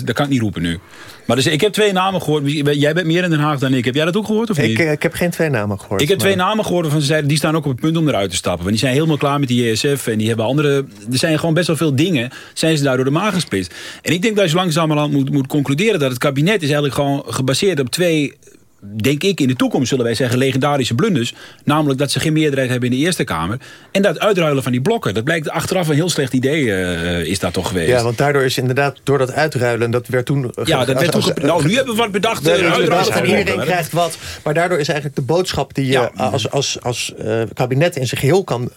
dat kan ik niet roepen nu. Maar dus, ik heb twee namen gehoord. Jij bent meer in Den Haag dan ik. Heb jij dat ook gehoord of niet? Ik, ik heb geen twee namen gehoord. Ik heb twee namen gehoord van ze zeiden... die staan ook op het punt om eruit te stappen. Want die zijn helemaal klaar met die JSF. En die hebben andere... Er zijn gewoon best wel veel dingen... zijn ze daar door de maag gesplitst. En ik denk dat je langzamerhand moet, moet concluderen... dat het kabinet is eigenlijk gewoon gebaseerd op twee denk ik, in de toekomst zullen wij zeggen legendarische blunders. Namelijk dat ze geen meerderheid hebben in de Eerste Kamer. En dat uitruilen van die blokken. Dat blijkt achteraf een heel slecht idee uh, is dat toch geweest. Ja, want daardoor is inderdaad, door dat uitruilen, dat werd toen... Ja, dat werd toen... Nou, nu hebben we wat bedacht. Uh, uitruilen van iedereen krijgt wat. Maar daardoor is eigenlijk de boodschap die je ja. als, als, als uh, kabinet in zijn geheel kan,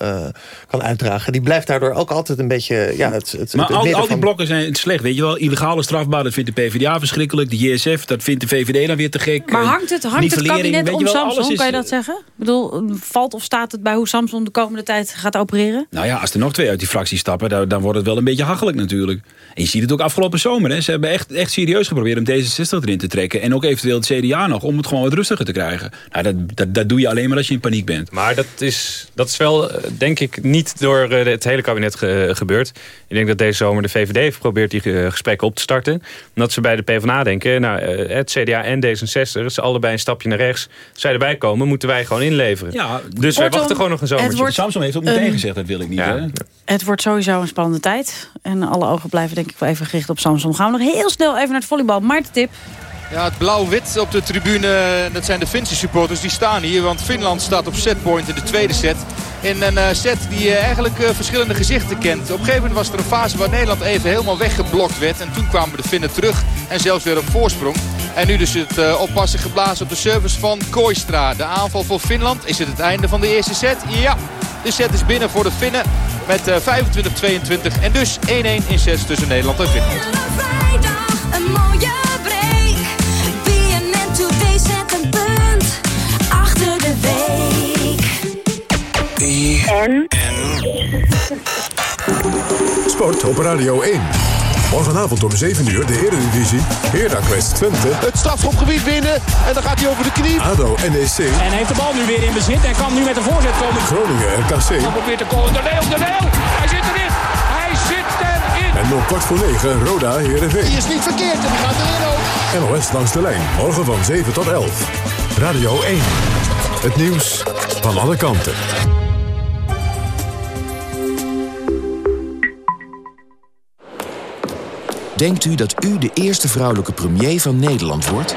kan uitdragen... die blijft daardoor ook altijd een beetje... Ja, het, het, maar het al, al die van... blokken zijn slecht, weet je wel. Illegale strafbaar, dat vindt de PvdA verschrikkelijk. De JSF, dat vindt de VVD dan weer te gek. Maar hangt het, hangt het kabinet om Samson, kan je dat zeggen? Ik bedoel, valt of staat het bij hoe Samson de komende tijd gaat opereren? Nou ja, als er nog twee uit die fractie stappen, dan, dan wordt het wel een beetje hachelijk natuurlijk. En je ziet het ook afgelopen zomer. Hè. Ze hebben echt, echt serieus geprobeerd om D66 erin te trekken. En ook eventueel het CDA nog, om het gewoon wat rustiger te krijgen. Nou, dat, dat, dat doe je alleen maar als je in paniek bent. Maar dat is, dat is wel, denk ik, niet door het hele kabinet ge, gebeurd. Ik denk dat deze zomer de VVD heeft geprobeerd die gesprekken op te starten. Omdat ze bij de PvdA denken, nou, het CDA en D66, ze allebei een stapje naar rechts. Zij erbij komen, moeten wij gewoon inleveren. Ja, dus wij wachten gewoon nog een zomertje. Wordt, Samsung heeft ook meteen gezegd, dat wil ik niet. Ja. Hè? Het wordt sowieso een spannende tijd. En alle ogen blijven denk ik wel even gericht op Samsung. Gaan we nog heel snel even naar het volleybal. Maarten Tip. Ja, het blauw-wit op de tribune, dat zijn de Finse supporters, die staan hier. Want Finland staat op setpoint in de tweede set. In een uh, set die uh, eigenlijk uh, verschillende gezichten kent. Op een gegeven moment was er een fase waar Nederland even helemaal weggeblokt werd. En toen kwamen de Finnen terug en zelfs weer op voorsprong. En nu dus het oppassen geblazen op de service van Kooistra. De aanval voor Finland. Is het het einde van de eerste set? Ja, de set is binnen voor de Finnen met 25-22. En dus 1-1 in sets tussen Nederland en Finland. En? Sport op Radio 1. Morgenavond om 7 uur de Eredivisie. Heracles Twente. Het strafschopgebied binnen. En dan gaat hij over de knie. ADO NEC. En heeft de bal nu weer in bezit. En kan nu met de voorzet komen. Groningen RKC. Dan probeert de kolen. De Leeuw, de Leeuw. Hij zit erin. Hij zit erin. En om kwart voor 9 Roda Heerenveen. Die is niet verkeerd en die gaat erin ook. NOS langs de lijn. Morgen van 7 tot 11. Radio 1. Het nieuws van alle kanten. Denkt u dat u de eerste vrouwelijke premier van Nederland wordt?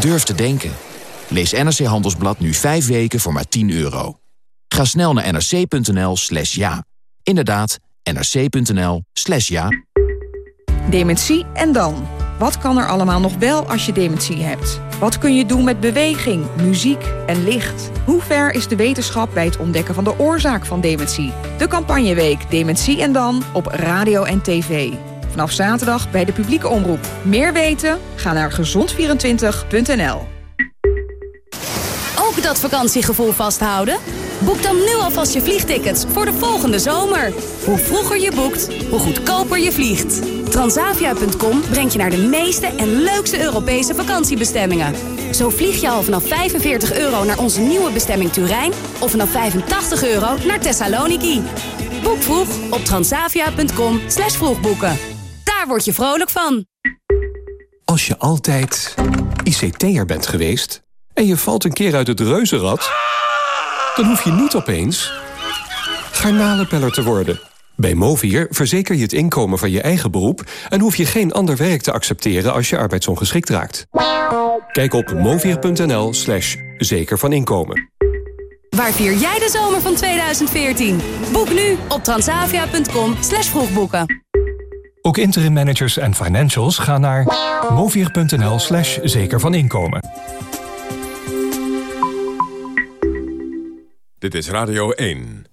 Durf te denken. Lees NRC Handelsblad nu 5 weken voor maar 10 euro. Ga snel naar nrc.nl slash ja. Inderdaad, nrc.nl slash ja. Dementie en dan? Wat kan er allemaal nog wel als je dementie hebt? Wat kun je doen met beweging, muziek en licht? Hoe ver is de wetenschap bij het ontdekken van de oorzaak van dementie? De campagneweek Dementie en dan op radio en tv. Vanaf zaterdag bij de publieke omroep. Meer weten? Ga naar gezond24.nl. Ook dat vakantiegevoel vasthouden? Boek dan nu alvast je vliegtickets voor de volgende zomer. Hoe vroeger je boekt, hoe goedkoper je vliegt. Transavia.com brengt je naar de meeste en leukste Europese vakantiebestemmingen. Zo vlieg je al vanaf 45 euro naar onze nieuwe bestemming Turijn... of vanaf 85 euro naar Thessaloniki. Boek vroeg op transavia.com vroegboeken. Daar word je vrolijk van. Als je altijd ICT'er bent geweest en je valt een keer uit het reuzenrad... dan hoef je niet opeens garnalenpeller te worden. Bij Movier verzeker je het inkomen van je eigen beroep... en hoef je geen ander werk te accepteren als je arbeidsongeschikt raakt. Kijk op movier.nl slash zeker van inkomen. Waar vier jij de zomer van 2014? Boek nu op transavia.com slash vroegboeken. Ook interim managers en financials gaan naar movier.nl slash zeker van inkomen. Dit is Radio 1.